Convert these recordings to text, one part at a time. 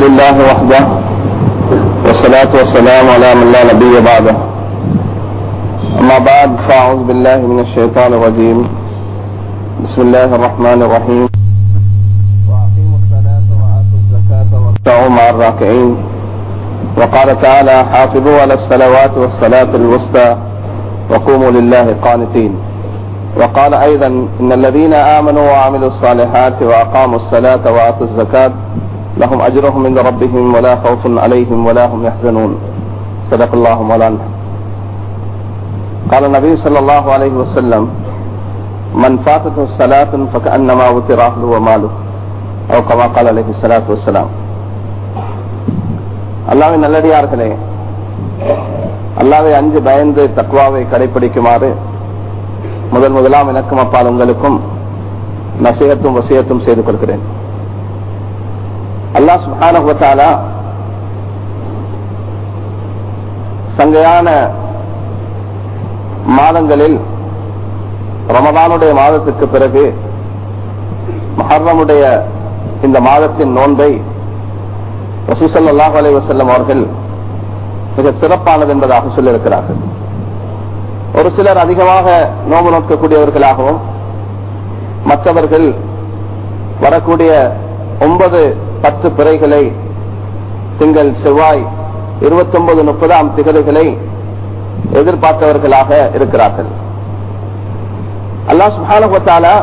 لله وحده والصلاة والسلام على من لا نبي بعده. أما بعد فأعوذ بالله من الشيطان الرجيم. بسم الله الرحمن الرحيم. وأقيموا الصلاة وآتوا الزكاة واركعوا مع الراكعين. وقال تعالى حافظوا على الصلوات والصلاة الوسطى وقوموا لله قانتين. وقال أيضا إن الذين آمنوا وعملوا الصالحات وأقاموا الصلاة وآتوا الزكاة لهم أجرهم عند ربهم ولا خوف عليهم ولا هم يحزنون صدق الله مولانا قال النبي صلى الله عليه وسلم من فاتته الصلاة فكأنما وتر أهله وماله أو كما قال عليه الصلاة والسلام அல்லாவின் நல்லடியார்களே அல்லாவை அஞ்சு பயந்து தக்வாவை கடைபிடிக்குமாறு முதல் முதலாம் எனக்கும் அப்பால் உங்களுக்கும் நசீகத்தும் வசியத்தும் செய்து கொள்கிறேன் அல்லாஹ் சுபானா சங்கையான மாதங்களில் ரமதானுடைய மாதத்துக்கு பிறகு மஹர்ரமுடைய இந்த மாதத்தின் நோன்பை அல்லாஹ் அலை வசல்லம் அவர்கள் மிக சிறப்பானது என்பதாக சொல்லியிருக்கிறார்கள். ஒரு சிலர் அதிகமாக நோம்பு நோக்கக்கூடியவர்களாகவும் மற்றவர்கள் வரக்கூடிய ஒன்பது பத்து பிறைகளை திங்கள் செவ்வாய் இருபத்தி ஒன்பது முப்பதாம் திகழ்களை எதிர்பார்த்தவர்களாக இருக்கிறார்கள். அல்லாஹ் சுஹானுவத்தாலா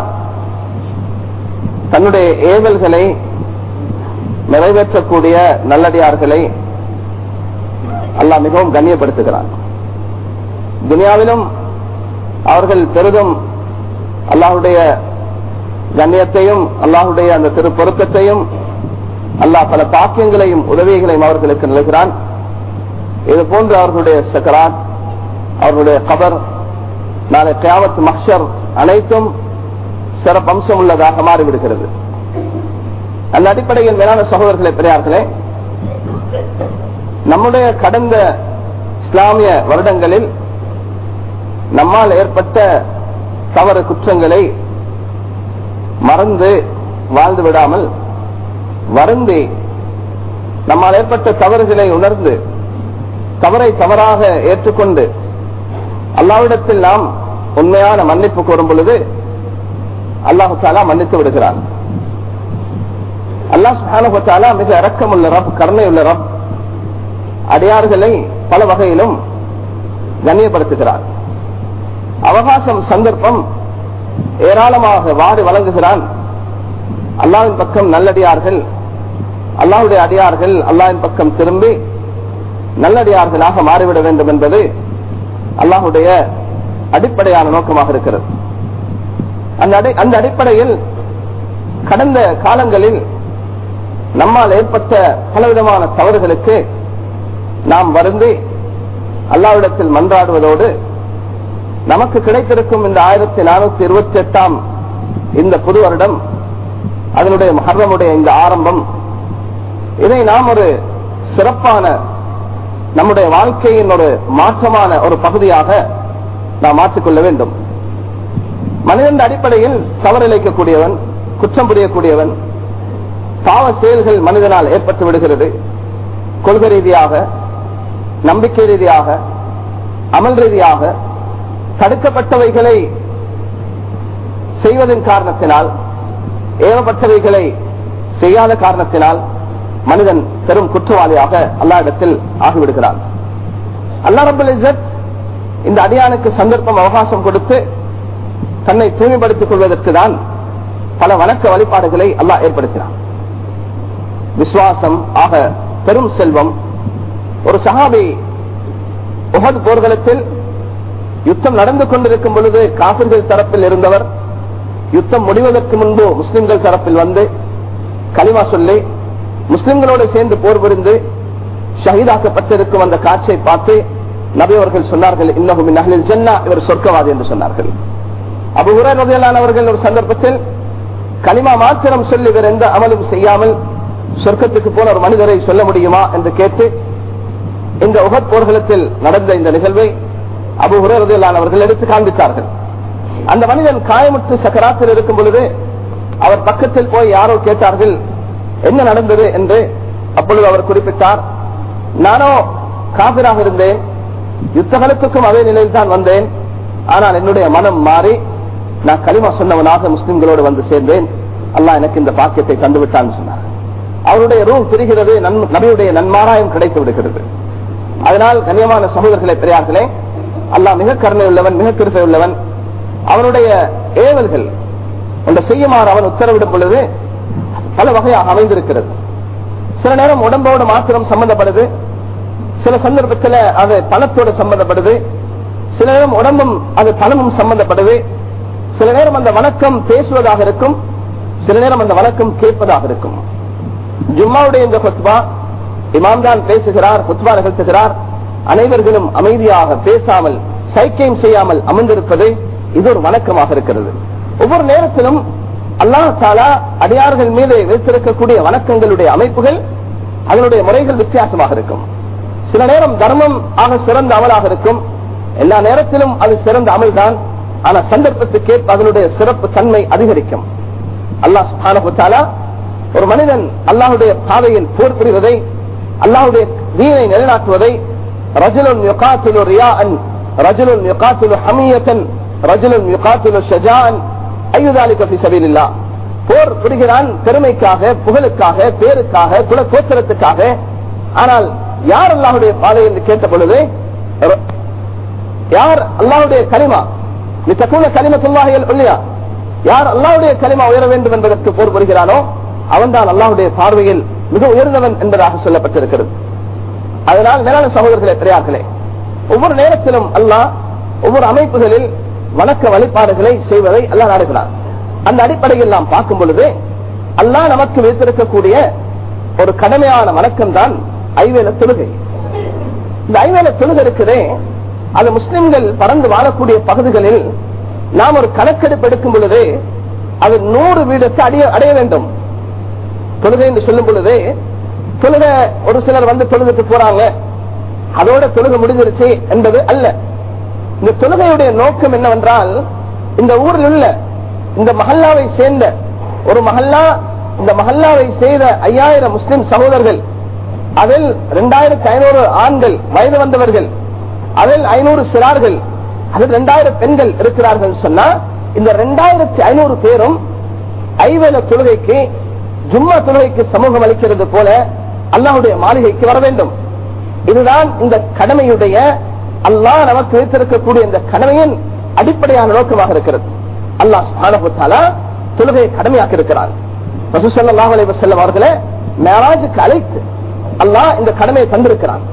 தன்னுடைய ஏவல்களை நிறைவேற்றக்கூடிய நல்லடியார்களை அல்லாஹ் மிகவும் கண்ணியப்படுத்துகிறார் துனியாவிலும் அவர்கள் பெரிதும் அல்லாஹுடைய கண்ணியத்தையும் அல்லாஹுடைய அந்த திருப்பொருத்தத்தையும் அல்லாஹ் பல தாக்கியங்களையும் உதவிகளையும் அவர்களுக்கு நிலைகிறான் இது போன்று அவர்களுடைய சக்கரான் அவர்களுடைய கபர் நாளை கியாமத் மஹர் அனைத்தும் சிறப்பம்சம் உள்ளதாக மாறிவிடுகிறது. அந்த அடிப்படையில் மேலான சகோதரர்களை பெரியார்களே நம்முடைய கடந்த இஸ்லாமிய வருடங்களில் நம்மால் ஏற்பட்ட தவறு குற்றங்களை மறந்து வாழ்ந்து விடாமல் வருந்தி நம்மால் ஏற்பட்ட தவறுகளை உணர்ந்து தவறை தவறாக ஏற்றுக்கொண்டு அல்லாவிடத்தில் நாம் உண்மையான மன்னிப்பு கோரும் பொழுது அல்லாஹு தாலா மன்னித்து விடுகிறான். அல்லாஹ் சுஹானுபத்தாலா மிக இறக்கம் உள்ள ரப் கருணை உள்ள ரப் அடியார்களை பல வகையிலும் கண்ணியப்படுத்துகிறார். அவகாசம் சந்தர்ப்பம் ஏராளமாக வாடி வழங்குகிறான். அல்லாவின் பக்கம் நல்லடியார்கள் அல்லாவுடைய அடியார்கள் அல்லாவின் பக்கம் திரும்பி நல்லடியார்களாக மாறிவிட வேண்டும் என்பது அல்லாஹுடைய அடிப்படையான நோக்கமாக இருக்கிறது. அந்த அடிப்படையில் கடந்த காலங்களில் நம்மால் ஏற்பட்ட பலவிதமான தவறுகளுக்கு நாம் வருந்தி அல்லாவிடத்தில் மன்றாடுவதோடு நமக்கு கிடைத்திருக்கும் இந்த ஆயிரத்தி நானூத்தி இருபத்தி எட்டாம் இந்த புது வருடம் அதனுடைய மகரமுடைய இந்த ஆரம்பம் இதை நாம் ஒரு சிறப்பான நம்முடைய வாழ்க்கையின் ஒரு மாற்றமான ஒரு பகுதியாக நாம் மாற்றிக்கொள்ள வேண்டும். மனிதன் அடிப்படையில் தவறிழைக்கக்கூடியவன் குற்றம் புரியக்கூடியவன் பாவ செயல்கள் மனிதனால் ஏற்பட்டு விடுகிறது. கொள்கை ரீதியாக நம்பிக்கை ரீதியாக அமல் ரீதியாக தடுக்கப்பட்டவைகளை செய்வதன் காரணத்தினால் ஏவப்பட்டவைகளை செய்யாத காரணத்தினால் மனிதன் பெரும் குற்றவாளியாக அல்லாயிடத்தில் ஆகிவிடுகிறான். அல்லா ரபுல் இசத் இந்த அடியானுக்கு சந்தர்ப்பம் அவகாசம் கொடுத்து தன்னை தூய்மைப்படுத்திக் கொள்வதற்கு தான் பல வணக்க வழிபாடுகளை அல்லாஹ் ஏற்படுத்தினான். விசுவாசம் ஆக பெரும் செல்வம். ஒரு சகாபி உகது போர்களத்தில் யுத்தம் நடந்து கொண்டிருக்கும் பொழுது காபிர்கள் தரப்பில் இருந்தவர் யுத்தம் முடிவதற்கு முன்பு முஸ்லிம்கள் தரப்பில் வந்து களிமா சொல்லி முஸ்லிம்களோடு சேர்ந்து போர் புரிந்து ஷஹீதாக்கப்பட்டிருக்கும் அந்த காட்சியை பார்த்து நபி அவர்கள் சொன்னார்கள் இன்னகும் நகலில் ஜென்னா இவர் சொர்க்கவாதி என்று சொன்னார்கள். அபு உரையானவர்கள் ஒரு சந்தர்ப்பத்தில் களிமா மாத்திரம் சொல்லி இவர் எந்த அமலும் செய்யாமல் சொர்க்கத்துக்கு போன ஒரு மனிதரை சொல்ல முடியுமா என்று கேட்டு இந்த உகத் போர்களத்தில் நடந்த இந்த நிகழ்வை அபு உரையானவர்கள் எடுத்து காண்பித்தார்கள். அந்த மனிதன் காயமுற்று சக்கராத்தில் இருக்கும் பொழுது அவர் பக்கத்தில் போய் யாரோ கேட்டார்கள் என்ன நடந்தது என்று அப்பொழுது அவர் குறிப்பிட்டார். நானோ காபிராக இருந்தேன். யுத்தகலத்துக்கும் அதே நிலையில் தான் வந்தேன். ஆனால் என்னுடைய மனம் மாறி நான் களிமா சொன்னவனாக முஸ்லிம்களோடு வந்து சேர்ந்தேன். அல்லா எனக்கு இந்த பாக்கியத்தை தந்துவிட்டான்னு சொன்னார். அவருடைய ரூல் பிரிகிறது நன்- நபியுடைய நன்மாராயம் கிடைத்து விடுகிறது. அதனால் கண்ணியமான சகோதரர்களே பெரியார்களே அல்லாஹ் மிக கருணை உள்ளவன் மிக கிருப்பை உள்ளவன் அவனுடைய ஏவல்கள் ஒன்றை செய்யுமாறு அவன் உத்தரவிடும் பொழுது பல வகையாக அமைந்திருக்கிறது. சில நேரம் உடம்போடு மாத்திரம் சம்பந்தப்படுது. சில சந்தர்ப்பத்தில் அது பணத்தோடு சம்பந்தப்படுது. சில நேரம் உடம்பும் அது பணமும் சம்பந்தப்படுது. சில நேரம் அந்த வணக்கம் பேசுவதாக இருக்கும். சில நேரம் அந்த வணக்கம் கேட்பதாக இருக்கும். ஜும்மாவுடைய இந்த குத்பா இமாம் தான் பேசுகிறார் குத்பா நிகழ்த்துகிறார். அனைவர்களும் அமைதியாக பேசாமல் சைக்கியம் செய்யாமல் அமர்ந்திருப்பது இது ஒரு வணக்கமாக இருக்கிறது. ஒவ்வொரு நேரத்திலும் அல்லாஹ் தாலா அடியார்கள் மீது வைத்திருக்கக்கூடிய வணக்கங்களுடைய அமைப்புகள் அதனுடைய முறைகள் வித்தியாசமாக இருக்கும். சில நேரம் தர்மம் ஆக சிறந்த அமலாக இருக்கும். எல்லா நேரத்திலும் அது சிறந்த அமல் தான் ஆனா சந்தர்ப்பத்துக்கேற்ப அதனுடைய சிறப்பு தன்மை அதிகரிக்கும். அல்லாஹ் சுப்ஹானஹு ஒரு மனிதன் அல்லாஹுடைய பாதையில் போர் புரிவதை அல்லாஹுடைய தீனை நிலைநாட்டுவதை ரஜுலுன் யுகாத்திலு ரியாஅன் ரஜுலுன் யுகாத்திலு ஹமியத்தன் ரஜுலுன் யுகாத்திலு ஷஜான் போர் புரிகிறான் பெருமைக்காக புகழுக்காக பேருக்காக குல கோத்திரத்துக்காக ஆனால் யார் அல்லாஹுடைய பாதை என்று கேட்ட பொழுது யார் அல்லாஹுடைய கலிமா நீ தக்கூட கலிமத்துள்ளாக இல்லையா யார் அல்லாஹுடைய கலிமா உயர வேண்டும் என்பதற்கு போர் புரிகிறானோ அவன்தான் அல்லாஹுடைய பார்வையில் மிக உயர்ந்தவன் என்பதாக சொல்லப்பட்டிருக்கிறது. அதனால் மேலான சகோதரர்களை பெரியார்களே ஒவ்வொரு நேரத்திலும் அல்லாஹ் ஒவ்வொரு அமைப்புகளில் வணக்க வழிபாடுகளை செய்வதை அல்லா நாடுகிறார். அந்த அடிப்படையில் நாம் பார்க்கும் பொழுது அல்லாஹ் நமக்கு வைத்திருக்கக்கூடிய ஒரு கடமையான வணக்கம் தான் ஐவேல தொழுகை. இந்த ஐவேல தொழுகை இருக்குதே அது முஸ்லிம்கள் பறந்து வாழக்கூடிய பகுதிகளில் நாம் ஒரு கணக்கெடுப்பு எடுக்கும் பொழுது அது நூறு வீடுக்கு அடைய அடைய வேண்டும். தொழுகை என்று சொல்லும் பொழுது தொழுக ஒரு சிலர் வந்து தொழுதுட்டு போறாங்க. அதோட தொழுக முடிஞ்சிருச்சு என்பது அல்ல. இந்த தொழுகையுடைய நோக்கம் என்னவென்றால் இந்த ஊரில் உள்ள இந்த மஹல்லாவை சேர்ந்த ஒரு மஹல்லா இந்த மஹல்லாவை செய்த ஐயாயிரம் முஸ்லிம் சகோதரர்கள் அதில் இரண்டாயிரத்தி ஐநூறு ஆண்கள் வயது வந்தவர்கள் அதில் ஐநூறு சிறார்கள் அதில் இரண்டாயிரம் பெண்கள் இருக்கிறார்கள் சொன்னா இந்த இரண்டாயிரத்தி ஐநூறு பேரும் ஐவேல தொழுகைக்கு ஜும்மா தொழுகைக்கு சமூகம் அளிக்கிறது போல அல்லாவுடைய மாளிகைக்கு வர வேண்டும். இதுதான் இந்த கடமையுடைய அல்லாஹ் நமக்கு வைத்திருக்கக்கூடிய இந்த கடமையின் அடிப்படையான நோக்கமாக இருக்கிறது. அல்லாஹ் சுப்ஹானஹு தொழுகையை கடமையாக்கி இருக்கிறார் ரசூல் ஸல்லல்லாஹு அலைஹி மேராஜுக்கு அழைத்து அல்லாஹ் இந்த கடமையை தந்திருக்கிறான்.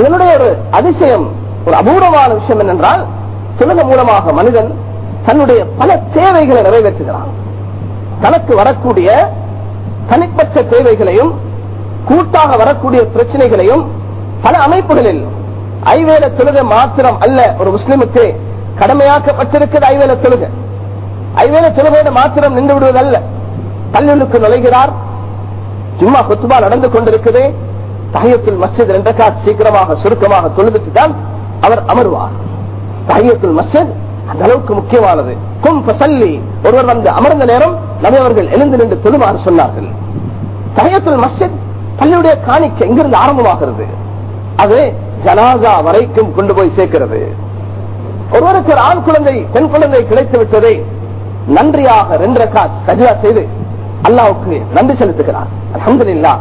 இதனுடைய ஒரு அதிசயம் ஒரு அபூர்வமான விஷயம் என்னென்றால் தொழுகை மூலமாக மனிதன் தன்னுடைய பல தேவைகளை நிறைவேற்றுகிறான். தனக்கு வரக்கூடிய தனிப்பட்ட தேவைகளையும் கூட்டாக வரக்கூடிய பிரச்சனைகளையும் பல அமைப்புகளில் ஐவேல தொழுக மாத்திரம் அல்ல ஒரு முஸ்லிமுக்கு கடமையாக்கப்பட்டிருக்கிறது ஐவேல தொழுக. ஐவேல தொழுகையோட மாத்திரம் நின்று விடுவதல்ல. பள்ளிகளுக்கு நுழைகிறார். சும்மா குத்துபா நடந்து கொண்டிருக்குது. தஹியத்துல் மஸ்ஜித் ரெண்டக்கா சீக்கிரமாக சுருக்கமாக தொழுதுட்டு தான் அவர் அமர்வார். தஹியத்துல் மஸ்ஜித் அந்த அளவுக்கு முக்கியமானது. கும் பசல்லி ஒருவர் வந்து அமர்ந்த நேரம் நபி அவர்கள் எழுந்து நின்று தொழுமாறு சொன்னார்கள். தஹியத்துல் மஸ்ஜித் பள்ளியுடைய காணிக்க இங்கிருந்து ஆரம்பமாகிறது. அது ஜனாசா வரைக்கும் கொண்டு போய் சேர்க்கிறது. ஒருவருக்கு ஒரு ஆண் குழந்தை பெண் குழந்தை கிடைத்து விட்டதை நன்றியாக ரெண்டு ரக்கா சஜிதா செய்து அல்லாவுக்கு நன்றி செலுத்துகிறார். அஹமது இல்லா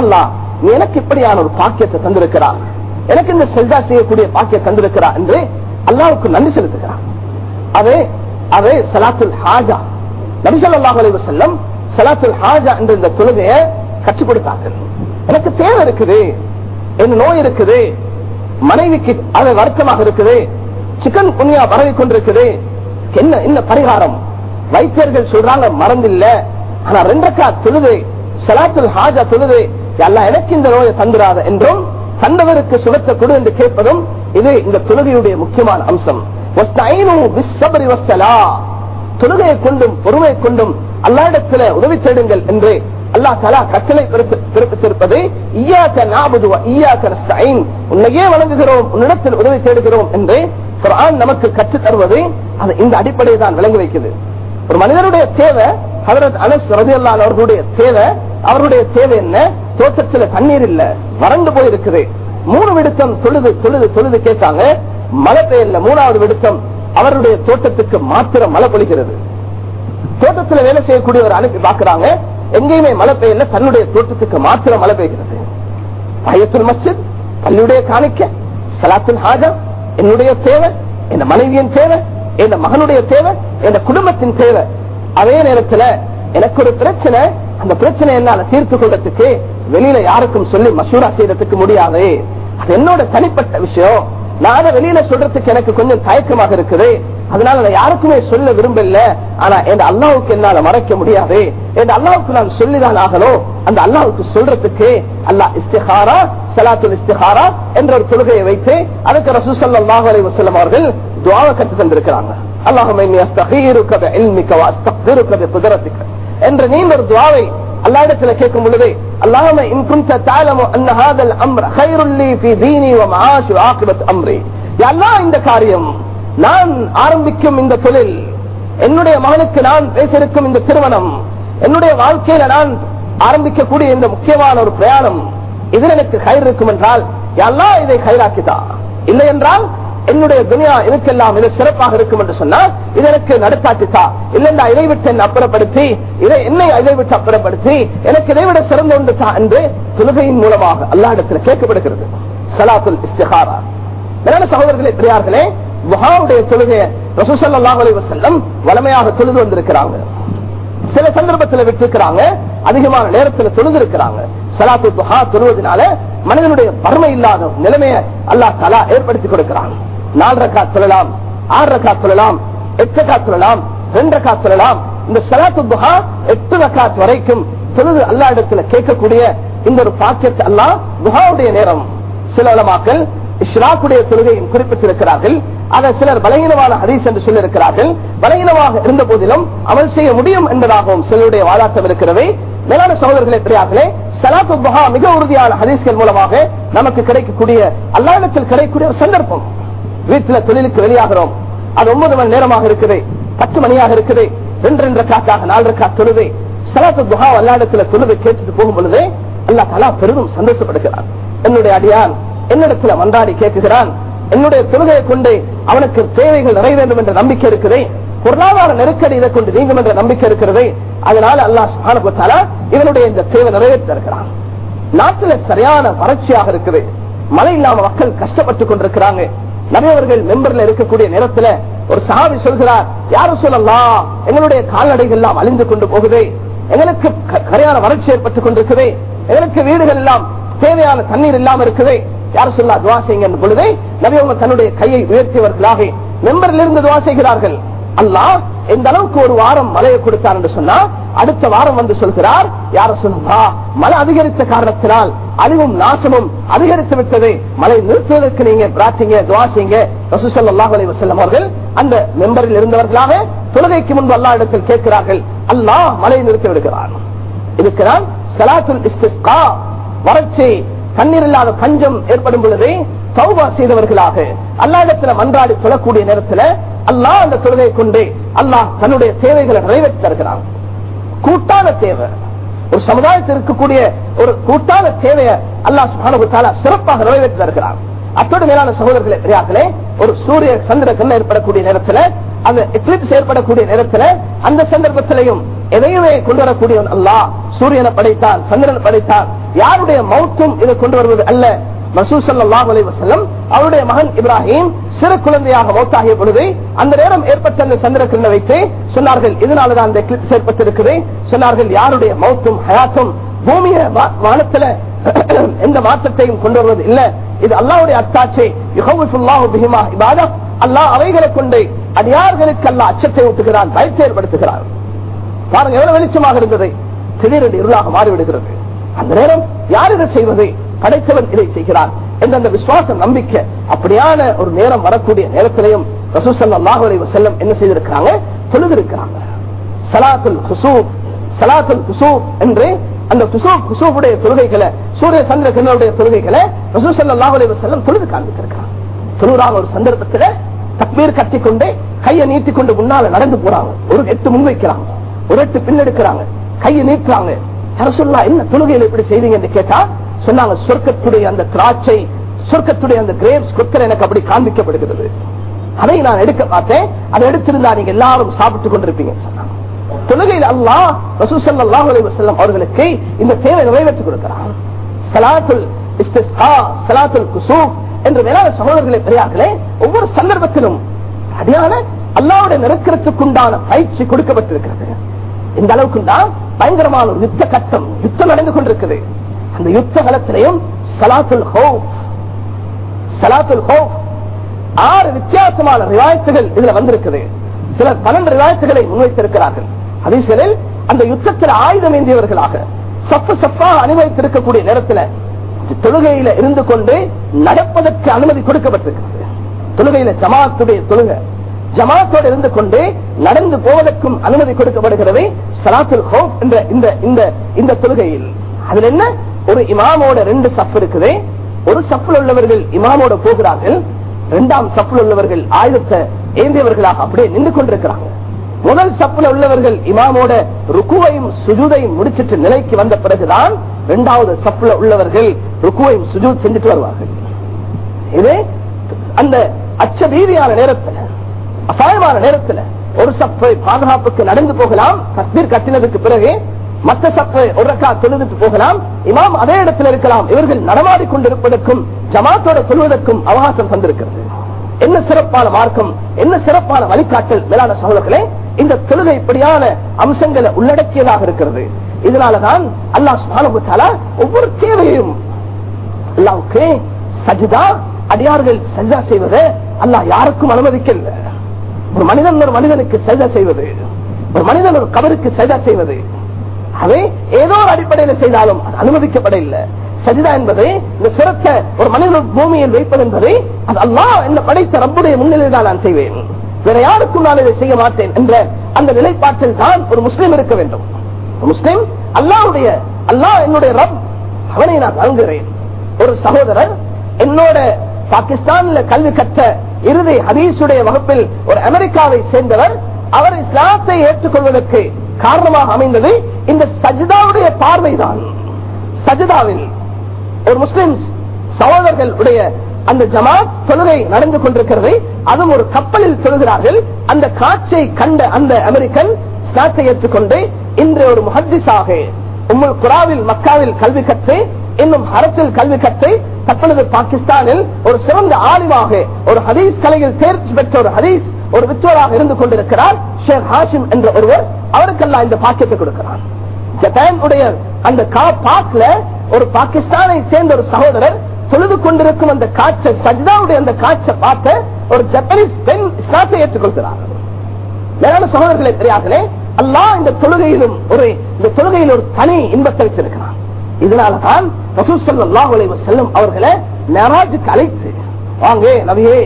அல்லாஹ் நீ எனக்கு இப்படியான ஒரு பாக்கியத்தை தந்திருக்கிறார். எனக்கு இந்த செல்தா செய்யக்கூடிய பாக்கியம் தந்திருக்கிறார் என்று அல்லாவுக்கு நன்றி செலுத்துகிறார். அதே அதே சலாத்துல் ஹாஜா. நபி ஸல்லல்லாஹு அலைஹி வஸல்லம் சலாத்துல் ஹாஜா என்ற இந்த தொழுகையை கற்றுக் கொடுத்தார்கள். எனக்கு தேவை இருக்குது. என்ன நோய் இருக்குது. மனைவிக்கு அது வருத்தமாக இருக்குது. சிக்கன் குனியா பரவி கொண்டிருக்குது. என்ன என்ன பரிகாரம்? வைத்தியர்கள் சொல்றாங்க மறந்தில்ல. ஆனா ரெண்டக்கா தொழுது சலாத்துல் ஹாஜா தொழுது எல்லாம் எனக்கு இந்த நோயை தந்துடாத என்றும் தந்தவருக்கு சுகத்தை கொடு என்று கேட்பதும் இது இந்த தொழுகையுடைய முக்கியமான அம்சம். தொழுகையை கொண்டும் பொறுமை கொண்டும் அல்லாடத்தில் உதவி தேடுங்கள் என்று அல்லா தலா கட்டளை பிறப்பித்திருப்பது ஈயாக்க நாபுது ஈயாக்க நஸ்தஈன் உன்னையே வழங்குகிறோம் உன்னிடத்தில் உதவி தேடுகிறோம் என்று குரான் நமக்கு கற்றுத் தருவது அது இந்த அடிப்படையை தான் விளங்கி வைக்குது. ஒரு மனிதனுடைய தேவை ஹதரத் அனஸ் ரதியல்லான் அவர்களுடைய தேவை அவருடைய தேவை என்ன? தோட்டத்துல தண்ணீர் இல்ல வறண்டு போயிருக்குது. மூணு விடுத்தம் தொழுது தொழுது தொழுது கேட்டாங்க மழை பெய்யல மூணாவது விடுத்தம் அவருடைய தோட்டத்துக்கு மாத்திரம் மழை பொழிகிறது. தோட்டத்துல வேலை செய்யக்கூடிய ஒரு அனுப்பி பாக்குறாங்க எங்கேயுமே மழை பெய்யல தன்னுடைய தோட்டத்துக்கு மாத்திரம் மழை பெய்கிறது. பயத்துல் மஸ்ஜித் பள்ளியுடைய காணிக்க சலாத்துல் ஹாஜா என்னுடைய தேவை என் மனைவியின் தேவை என் மகனுடைய தேவை என் குடும்பத்தின் தேவை. அதே நேரத்துல எனக்கு ஒரு பிரச்சனை அந்த பிரச்சனை என்னால தீர்த்து கொள்றதுக்கு வெளியில யாருக்கும் சொல்லி மசூரா செய்யறதுக்கு முடியாது. அது என்னோட தனிப்பட்ட விஷயம். நான் வெளியில சொல்றதுக்கு எனக்கு கொஞ்சம் தயக்கமாக இருக்குது. அதனால நான் யாருக்குமே சொல்ல விரும்பல. ஆனா என் அல்லாவுக்கு என்னால மறைக்க முடியாது. என் அல்லாவுக்கு நான் சொல்லிதான் ஆகணும். அந்த அல்லாவுக்கு சொல்றதுக்கு அல்லாஹ் இஸ்திஹாரா சலாத்துல் இஸ்திஹாரா என்ற ஒரு தொழுகையை வைத்து அதுக்கு ரசூசல்லாஹு அலி வசலம் அவர்கள் துஆவை கற்று தந்திருக்கிறாங்க. அல்லாஹ் என்ற நீண்ட ஒரு துவாவை அல்லாஹ்விடத்துல கேட்கும் பொழுது அல்லாம அம்ர தீனி வ ஆகிபத் அம்ரி. இந்த காரியம் நான் ஆரம்பிக்கும் இந்த தொழில் என்னுடைய மகனுக்கு நான் பேசிருக்கும் இந்த திருமணம் என்னுடைய வாழ்க்கையில நான் ஆரம்பிக்கக்கூடிய இந்த முக்கியமான ஒரு பிரயாணம் இதில் எனக்கு கயிறு இருக்கும் என்றால் எல்லாம் இதை கயிறாக்கிதா இல்லை என்றால் என்னுடைய துனியா இதுக்கெல்லாம் இது சிறப்பாக இருக்கும் என்று சொன்னா இது எனக்கு நடத்தாக்கித்தா இல்லைண்டா இதை விட்டு என்னை அப்புறப்படுத்தி இதை என்னை இதை விட்டு அப்புறப்படுத்தி எனக்கு இதை விட சிறந்த ஒன்று என்று தொழுகையின் மூலமாக அல்லாஹிடத்தில் கேட்கப்படுகிறது. சலாத்துல் இஸ்திஹாரா மேலான சகோதரர்களே பெரியார்களே முகாவுடைய தொழுகையை ரசூசல்லாஹ் அலைஹி வஸல்லம் வளமையாக தொழுது வந்திருக்கிறாங்க. சில சந்தர்ப்பத்தில் விட்டிருக்கிறாங்க அதிகமான நேரத்தில் தொழுது இருக்கிறாங்க சலாத்து துஹா தொழுவதனால மனிதனுடைய வறுமை இல்லாத நிலைமையை அல்லா தலா ஏற்படுத்தி கொடுக்கிறாங்க நாலு ரக்கா சொல்லலாம் ஆறு ரக்கா சொல்லலாம் எட்டு ரக்கா சொல்லலாம் ரெண்டு ரக்கா சொல்லலாம். இந்த சலாத்து துஹா எட்டு ரக்காத் வரைக்கும் தொழுது அல்லா இடத்துல கேட்கக்கூடிய இந்த ஒரு பாக்கியத்தை அல்லா துஹாவுடைய நேரம். சில உலமாக்கள் இஷ்ராக்குடைய தொழுகையும் குறிப்பிட்டிருக்கிறார்கள். அதை சிலர் பலகீனமான ஹரீஸ் என்று சொல்லியிருக்கிறார்கள். பலகீனமாக இருந்த போதிலும் அமல் செய்ய முடியும் என்பதாகவும் சிலருடைய வாதாட்டம் இருக்கிறது. மேலான சகோதரர்களே பெரியார்களே சலாத்து மிக உறுதியான ஹரீஸ்கள் மூலமாக நமக்கு கிடைக்கக்கூடிய அல்லாடத்தில் கிடைக்கக்கூடிய ஒரு சந்தர்ப்பம். வீட்டுல தொழிலுக்கு வெளியாகிறோம். அது ஒன்பது மணி நேரமாக இருக்குது. பத்து மணியாக இருக்குது. ரெண்டு ரெண்டு காக்காக நாலு ரக்கா தொழுது. சலாத்து துஹா அல்லாடத்துல தொழுது கேட்டுட்டு போகும் பொழுது அல்லா தலா பெரிதும் சந்தோஷப்படுகிறான். என்னுடைய அடியான் என்னிடத்துல மன்றாடி கேட்குகிறான் என்னுடைய தொழுகையை கொண்டு அவனுக்கு தேவைகள் நிறைய வேண்டும் என்ற நம்பிக்கை இருக்குது. பொருளாதார நெருக்கடி இதை கொண்டு நீங்கும் என்ற நம்பிக்கை இருக்கிறது. அதனால அல்லா சுபானுபத்தாலா இவனுடைய இந்த தேவை நிறைவேற்ற இருக்கிறான் நாட்டுல சரியான வறட்சியாக இருக்குது. மழை இல்லாம மக்கள் கஷ்டப்பட்டு கொண்டிருக்கிறாங்க. நிறையவர்கள் மெம்பர்ல இருக்கக்கூடிய நேரத்துல ஒரு சாவி சொல்கிறார் யாரும் சொல்லலாம் எங்களுடைய கால்நடைகள் எல்லாம் அழிந்து கொண்டு போகுது. எங்களுக்கு கரையான வறட்சி ஏற்பட்டுக் கொண்டிருக்குது. எங்களுக்கு வீடுகள் எல்லாம் தேவையான தண்ணீர் இல்லாம இருக்குது. யார் சொல்லா துவா செய்யுங்க பொழுது நபியவங்க தன்னுடைய கையை உயர்த்தியவர்களாக மெம்பரில் இருந்து துவா செய்கிறார்கள். அல்லாஹ் எந்த அளவுக்கு ஒரு வாரம் மழையை கொடுத்தார் என்று சொன்னா அடுத்த வாரம் வந்து சொல்கிறார் யார சொல்லுவா மழை அதிகரித்த காரணத்தினால் அழிவும் நாசமும் அதிகரித்து விட்டது மழை நிறுத்துவதற்கு நீங்க பிரார்த்திங்க துவாசிங்க செய்யுங்க. வசல்லம் அவர்கள் அந்த மெம்பரில் இருந்தவர்களாக தொழுகைக்கு முன்பு அல்லா இடத்தில் கேட்கிறார்கள் அல்லாஹ் மழை நிறுத்தி விடுகிறார் இருக்கிறான் சலாத்துல் இஸ்திஸ்கா வறட்சி தண்ணீர் இல்லாத பஞ்சம் ஏற்படும் பொழுது தௌபா செய்தவர்களாக அல்லாடத்துல மன்றாடி சொல்லக்கூடிய நேரத்துல அல்லாஹ் அந்த தொழுகை கொண்டு அல்லாஹ் தன்னுடைய தேவைகளை நிறைவேற்றி தருகிறான். கூட்டான தேவை. ஒரு சமுதாயத்தில் இருக்கக்கூடிய ஒரு கூட்டான தேவையை அல்லாஹ் சுபானுத்தாலா சிறப்பாக நிறைவேற்றி அத்தோடு மேலான சகோதரர்களே பெரியார்களே ஒரு சூரிய சந்திர கண்ண ஏற்படக்கூடிய நேரத்துல அந்த எக்லிப்ஸ் ஏற்படக்கூடிய நேரத்துல அந்த சந்தர்ப்பத்திலையும் எதையுமே கொண்டு வரக்கூடிய அல்லாஹ். சூரியனை படைத்தான் சந்திரன் படைத்தான். யாருடைய மௌத்தும் இதை கொண்டு வருவது அல்ல. மசூசல்லாஹ் அவருடைய மகன் இப்ராஹிம் சிறு குழந்தையாக மௌத்தாகிய பொழுது அந்த நேரம் ஏற்பட்ட அந்த சந்திரக்கிண்ண வைத்து சொன்னார்கள் இதனாலதான் அந்த கிளிப்ஸ் ஏற்பட்டிருக்குது சொன்னார்கள் யாருடைய மௌத்தும் ஹயாத்தும் பூமிய வானத்துல எந்த மாற்றத்தையும் கொண்டு வருவது இல்ல. இது அல்லாவுடைய அத்தாட்சி. அல்லாஹ் அவைகளை கொண்டு அடியார்களுக்கு அல்ல அச்சத்தை ஊட்டுகிறான் பயத்தை ஏற்படுத்துகிறான். பாருங்க எவ்வளவு வெளிச்சமாக இருந்தது. திடீரென்று இருளாக மாறிவிடுகிறது. அந்த நேரம் யார் இதை செய்வது? படைத்தவன் இதை செய்கிறான் என்ற அந்த விசுவாசம் நம்பிக்கை அப்படியான ஒரு நேரம் வரக்கூடிய நேரத்திலையும் ரசூசல்லாஹு என்ன செய்திருக்கிறாங்க? தொழுதிருக்கிறாங்க சலாத்துல் ஹுசூப் சலாத்துல் ஹுசூப் என்று அந்த குசூப் குசூபுடைய தொழுகைகளை சூரிய சந்திர கிணறுடைய தொழுகைகளை ரசூசல்லாஹு அலைஹி வஸல்லம் தொழுது காண்பித்திருக்கிறாங்க தொழுறாங்க ஒரு சந்தர்ப்பத்துல தக்பீர் கட்டிக்கொண்டு கையை நீட்டிக்கொண்டு முன்னால நடந்து போறாங்க. ஒரு எட்டு முன் வைக்கிறாங்க ஒரு எட்டு பின்னெடுக்கிறாங்க. கையை நீட்டுறாங்க. அரசுல்லா என்ன தொழுகையில் இப்படி செய்தீங்கன்னு கேட்டா சொன்னாங்க சொர்க்கத்துடைய அந்த திராட்சை சொர்க்கத்துடைய அந்த கிரேப்ஸ் கொத்தர் எனக்கு அப்படி காண்பிக்கப்படுகிறது. அதை நான் எடுக்க பார்த்தேன். அதை எடுத்திருந்தா நீங்க எல்லாரும் சாப்பிட்டு கொண்டிருப்பீங்கன்னு சொன்னாங்க. தொழுகையில் அல்லா ரசூசல்லாஹு அலைஹி வஸல்லம் அவர்களுக்கு இந்த தேவை நிறைவேற்றி கொடுக்கிறான். சலாத்துல் இஸ்திஸ்கா சலாத்துல் குசூப் என்று மேலான சகோதரர்களை பெரியார்களே ஒவ்வொரு சந்தர்ப்பத்திலும் அடியான அல்லாவுடைய நெருக்கிறதுக்குண்டான பயிற்சி கொடுக்கப்பட்டிருக்கிறது. இந்த அளவுக்கு தான் பயங்கரமான யுத்த கட்டம் யுத்தம் நடந்து கொண்டிருக்கிறது அந்த யுத்த காலத்திலையும் சலாத்துல் ஹோப் சலாத்துல் ஹோப் ஆறு வித்தியாசமான ரிவாயத்துகள் இதுல வந்திருக்குது. சிலர் பன்னெண்டு ரிவாயத்துகளை முன்வைத்திருக்கிறார்கள். ஹதீஸ்களில் அந்த யுத்தத்தில் ஆயுதம் ஏந்தியவர்களாக சப்பு சப்பா அனுமதித்திருக்கக்கூடிய நேரத்தில் தொழுகையில இருந்து கொண்டு நடப்பதற்கு அனுமதி கொடுக்கப்பட்டிருக்கிறது. தொழுகையில ஜமாத்துடைய தொழுகை ஜமாத்தோடு இருந்து கொண்டு நடந்து போவதற்கும் அனுமதி கொடுக்கப்படுகிறது சலாத்துல் ஹோப் என்ற இந்த இந்த இந்த தொழுகையில். அதுல என்ன? ஒரு இமாமோட ரெண்டு சப்பு இருக்குது. ஒரு சப்பில் உள்ளவர்கள் இமாமோட போகிறார்கள். இரண்டாம் சப்பில் உள்ளவர்கள் ஆயுதத்தை ஏந்தியவர்களாக அப்படியே நின்று கொண்டிருக்கிறாங்க. முதல் சப்பில் உள்ளவர்கள் இமாமோட ருக்குவையும் சுஜூதையும் முடிச்சிட்டு நிலைக்கு வந்த பிறகுதான் இரண்டாவது சப்பில் உள்ளவர்கள் ருக்குவையும் சுஜூத் செஞ்சுட்டு வருவார்கள். இது அந்த அச்சபீதியான நேரத்தில் அசாயமான நேரத்தில் ஒரு சப்பை பாதுகாப்புக்கு நடந்து போகலாம் கஷ்மீர் கட்டினதுக்கு பிறகு மற்ற சப்பை ஒரு ரக்கா தொழுதுட்டு போகலாம் இமாம் அதே இடத்தில் இருக்கலாம். இவர்கள் நடமாடி கொண்டிருப்பதற்கும் ஜமாத்தோட சொல்வதற்கும் அவகாசம் தந்திருக்கிறது. என்ன சிறப்பான மார்க்கம் என்ன சிறப்பான வழிகாட்டல் மேலான சகோதரர்களே இந்த தொழுகை இப்படியான அம்சங்களை உள்ளடக்கியதாக இருக்கிறது. இதனாலதான் அல்லாஹ் சுப்ஹானஹு ஒவ்வொரு தேவையும் அல்லாவுக்கு சஜிதா அடியார்கள் சஜிதா செய்வது அல்லாஹ் யாருக்கும் அனுமதிக்கல ஒரு மனிதன் ஒரு மனிதனுக்கு சஜிதா செய்வது ஒரு மனிதன் ஒரு கபருக்கு சஜிதா செய்வது அதை ஏதோ ஒரு அடிப்படையில் செய்தாலும் அது அனுமதிக்கப்பட இல்லை சஜிதா என்பது இந்த சிறத்த ஒரு மனிதன் பூமியில் வைப்பது என்பது அது அல்லாஹ் என்ன படைத்த ரப்புடைய முன்னிலையில் தான் நான் செய்வேன். வேற யாருக்கும் நான் இதை செய்ய மாட்டேன் என்ற அந்த நிலைப்பாட்டில் தான் ஒரு முஸ்லீம் இருக்க வேண்டும். முஸ்லீம் அல்லாவுடைய அல்லாஹ் என்னுடைய ரப் அவனை நான் வழங்குகிறேன் ஒரு சகோதரர் என்னோட பாகிஸ்தான்ல கல்வி கற்ற இறுதி ஹதீசுடைய வகுப்பில் ஒரு அமெரிக்காவை சேர்ந்தவர் அவர் இஸ்லாத்தை ஏற்றுக்கொள்வதற்கு காரணமாக அமைந்தது இந்த சஜிதாவுடைய பார்வைதான். சஜிதாவில் ஒரு முஸ்லிம் சகோதரர்கள் உடைய அந்த ஜமாத் தொழுகை நடந்து கொண்டிருக்கிறது. அதுவும் ஒரு கப்பலில் தொழுகிறார்கள். அந்த காட்சியை கண்ட அந்த அமெரிக்கன் ஸ்நாத்தை ஏற்றுக்கொண்டு இன்று ஒரு முஹத்திஸாக உம்முல் குராவில் மக்காவில் கல்வி கற்று இன்னும் அரசில் கல்வி கற்று தற்பொழுது பாகிஸ்தானில் ஒரு சிறந்த ஆலிமாக ஒரு ஹதீஸ் கலையில் தேர்ச்சி பெற்ற ஒரு ஹதீஸ் ஒரு வித்துவராக இருந்து கொண்டிருக்கிறார். ஷேக் ஹாஷிம் என்ற ஒருவர் அவருக்கெல்லாம் இந்த பாக்கியத்தை கொடுக்கிறார். ஜப்பான் உடைய அந்த கா பாக்ல ஒரு பாகிஸ்தானை சேர்ந்த ஒரு சகோதரர் தொழுது கொண்டிருக்கும் அந்த காட்சை சஜிதாவுடைய அந்த காட்சை பார்த்த ஒரு ஜப்பனீஸ் பெண் இஸ்லாத்தை ஏற்றுக்கொள்கிறார். மேலான சகோதரர்களை தெரியாதே அல்லா இந்த தொழுகையிலும் ஒரு இந்த தொழுகையில் ஒரு தனி இன்பத்தை வச்சிருக்கிறான் இதனாலதான் ரசூல் ஸல்லல்லாஹு அலைஹி வஸல்லம் அவர்களை மேராஜுக்கு அழைத்து வாங்க நவியே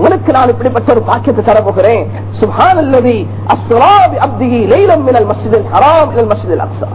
உங்களுக்கு நான் இப்படிப்பட்ட ஒரு பாக்கியத்தை தர போகிறேன் சுப்ஹான் அல்லதி அஸ்ரா பி அப்திஹி லைலம் மினல் மஸ்ஜிதில் ஹராம் இலல் மஸ்ஜிதில் அக்ஸா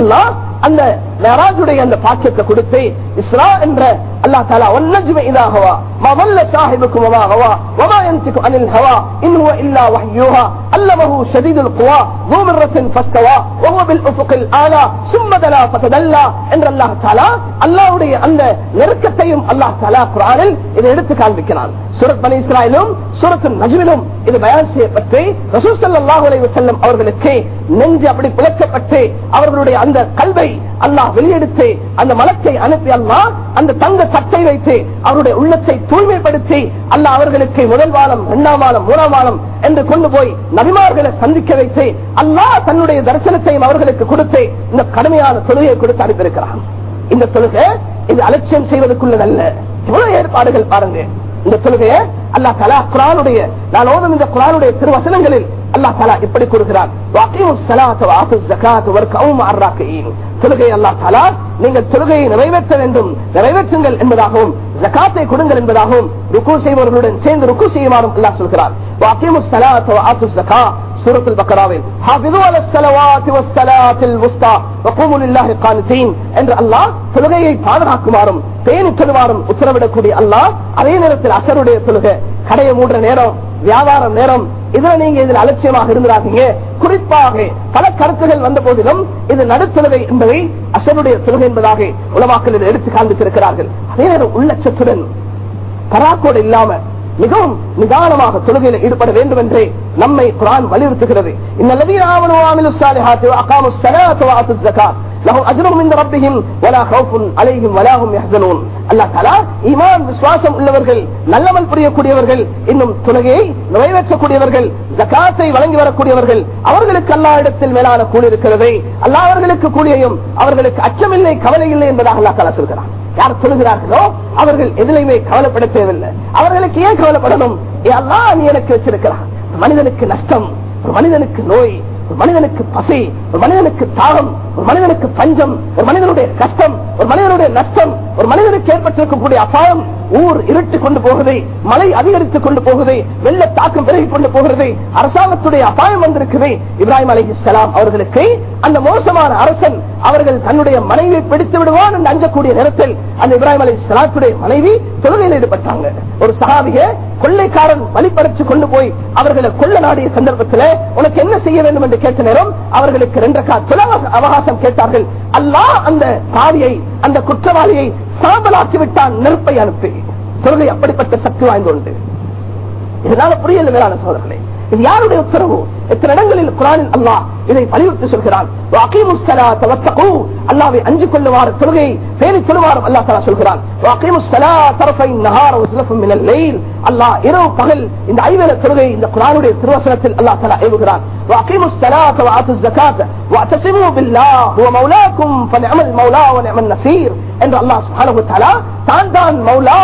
அல்லாஹ் அந்த மேராஜுடைய அந்த பாக்கியத்தை கொடுத்து இஸ்ரா என்ற அல்லா தாலா ஒன்னஜ்ம இதா ஹவா ما ضل صاحبكم وما غوى وما ينطق عن الهوى ان هو الا وحيها علمه شديد القوى ذو مرة فاستوى وهو بالافق الاعلى ثم دنا فتدلى என்று அல்லாஹ் தாலா அல்லாஹ்வுடைய அந்த நெருக்கத்தையும் அல்லாஹ் தாலா குர்ஆனில் இதை எடுத்து காண்பிக்கிறான் சூரத் பனி இஸ்ராயிலும் சூரத்து நஜ்மிலும் இது பயன் செய்யப்பட்டு ரசூல் ஸல்லல்லாஹு அலைஹி அவர்களுக்கு நெஞ்சு அப்படி புலக்கப்பட்டு அவர்களுடைய அந்த கல்வை அல்லாஹ் வெளியெடுத்து அந்த மலத்தை அனுப்பி அல்லாஹ் அந்த தங்க சட்டை வைத்து அவருடைய உள்ளத்தை தூய்மைப்படுத்தி அல்லாஹ் அவர்களுக்கு முதல் வாரம் இரண்டாம் வாரம் மூணாம் வாரம் என்று கொண்டு போய் நபிமார்களை சந்திக்க வைத்து அல்லாஹ் தன்னுடைய தரிசனத்தையும் அவர்களுக்கு கொடுத்து இந்த கடுமையான தொழுகையை கொடுத்து அனுப்பியிருக்கிறான். இந்த தொழுகை இது அலட்சியம் செய்வதற்குள்ளதல்ல. இவ்வளவு ஏற்பாடுகள் பாருங்க இந்த தொழுகையை அல்லா தலா குரானுடைய நான் ஓதும் இந்த குரானுடைய திருவசனங்களில் அல்லா தலா இப்படி கூறுகிறான். தொழுகை அல்லா தலா நீங்கள் தொழுகையை நிறைவேற்ற வேண்டும். நிறைவேற்றுங்கள் என்பதாகவும் ஜக்காத்தை கொடுங்கள் என்பதாகவும் ருக்கு செய்பவர்களுடன் சேர்ந்து ருக்கு செய்யுமாறும் அல்லா சொல்கிறார் சூரத்தில் பக்கராவில் என்று அல்லாஹ் தொழுகையை பாதுகாக்குமாறும் பேணி தொழுவாரும் உத்தரவிடக்கூடிய அல்லாஹ் அதே நேரத்தில் அசருடைய தொழுகை கடைய மூன்ற நேரம் வியாபாரம் நேரம் இதுல நீங்க இதில் அலட்சியமாக இருந்தாதீங்க குறிப்பாக பல கருத்துகள் வந்த போதிலும் இது நடுத்தொழுகை என்பதை அசருடைய தொழுகை என்பதாக உலமாக்கள் எடுத்து காண்பித்திருக்கிறார்கள் அதே நேரம் உள்ளச்சத்துடன் பராக்கோடு இல்லாம மிகவும் நிதானமாக தொழுகையில் ஈடுபட வேண்டும் என்று நம்மை குரான் வலியுறுத்துகிறது. அல்லாஹ் விசுவாசம் உள்ளவர்கள் நல்லமல் புரியக்கூடியவர்கள் இன்னும் தொழுகையை நிறைவேற்றக்கூடியவர்கள் ஜகாத்தை வழங்கி வரக்கூடியவர்கள் அவர்களுக்கு அல்லா இடத்தில் மேலான கூலி இருக்கிறது அல்லாஹ் அவர்களுக்கு கூலியையும் அவர்களுக்கு அச்சமில்லை கவலை இல்லை என்பதாக அல்லா தலா சொல்கிறான். யார் சொல்லுகிறார்களோ அவர்கள் எதிலையுமே கவலைப்பட தேவையில்லை. அவர்களுக்கு ஏன் கவலைப்படணும்? எல்லாம் நீ எனக்கு வச்சிருக்கிறான் மனிதனுக்கு நஷ்டம் ஒரு மனிதனுக்கு நோய் ஒரு மனிதனுக்கு பசி ஒரு மனிதனுக்கு தாகம் ஒரு மனிதனுக்கு பஞ்சம் ஒரு மனிதனுடைய கஷ்டம் ஒரு மனிதனுடைய நஷ்டம் ஒரு மனிதனுக்கு ஏற்பட்டிருக்கக்கூடிய அபாயம் ஊர் இருட்டு கொண்டு போகுது மழை அதிகரித்துக் கொண்டு போகுது வெள்ள தாக்கம் பெருகி கொண்டு போகிறது அரசாங்கத்துடைய அபாயம் வந்திருக்குது. இப்ராஹிம் அலி இஸ்லாம் அவர்களுக்கு அந்த மோசமான அரசன் அவர்கள் தன்னுடைய மனைவியை பிடித்து விடுவான் என்று அஞ்சக்கூடிய நேரத்தில் அந்த இப்ராஹிம் அலி இஸ்லாத்துடைய மனைவி தொழுகையில் ஈடுபட்டாங்க. ஒரு சகாவிய கொள்ளைக்காரன் வழிபடைச்சு கொண்டு போய் அவர்களை கொள்ள நாடிய சந்தர்ப்பத்தில் உனக்கு என்ன செய்ய வேண்டும் என்று கேட்ட நேரம் அவர்களுக்கு ரெண்டு அவகாசம் கேட்டார்கள். அல்லாஹ் அந்த பாவியை அந்த குற்றவாளியை சாம்பலாக்கி விட்டான் நெருப்பை அனுப்பி. தொழுகை அப்படிப்பட்ட சக்தி வாய்ந்து உண்டு. இதனால புரியல மேலான சோதர்களே இது யாருடைய உத்தரவு எத்தனை இடங்களில் குரானில் அல்லாஹ் இதை வலியுறுத்தி சொல்கிறான் அல்லாவை அஞ்சு கொள்ளுவார் தொழுகை பேணி கொள்ளுவார் அல்லா தலா சொல்கிறான் அல்லாஹ் இரவு பகல் இந்த ஐவேல தொழுகை இந்த குரானுடைய திருவசனத்தில் அல்லா தலா ஏவுகிறான் என்று அல்லாஹ் தான் தான் மௌலா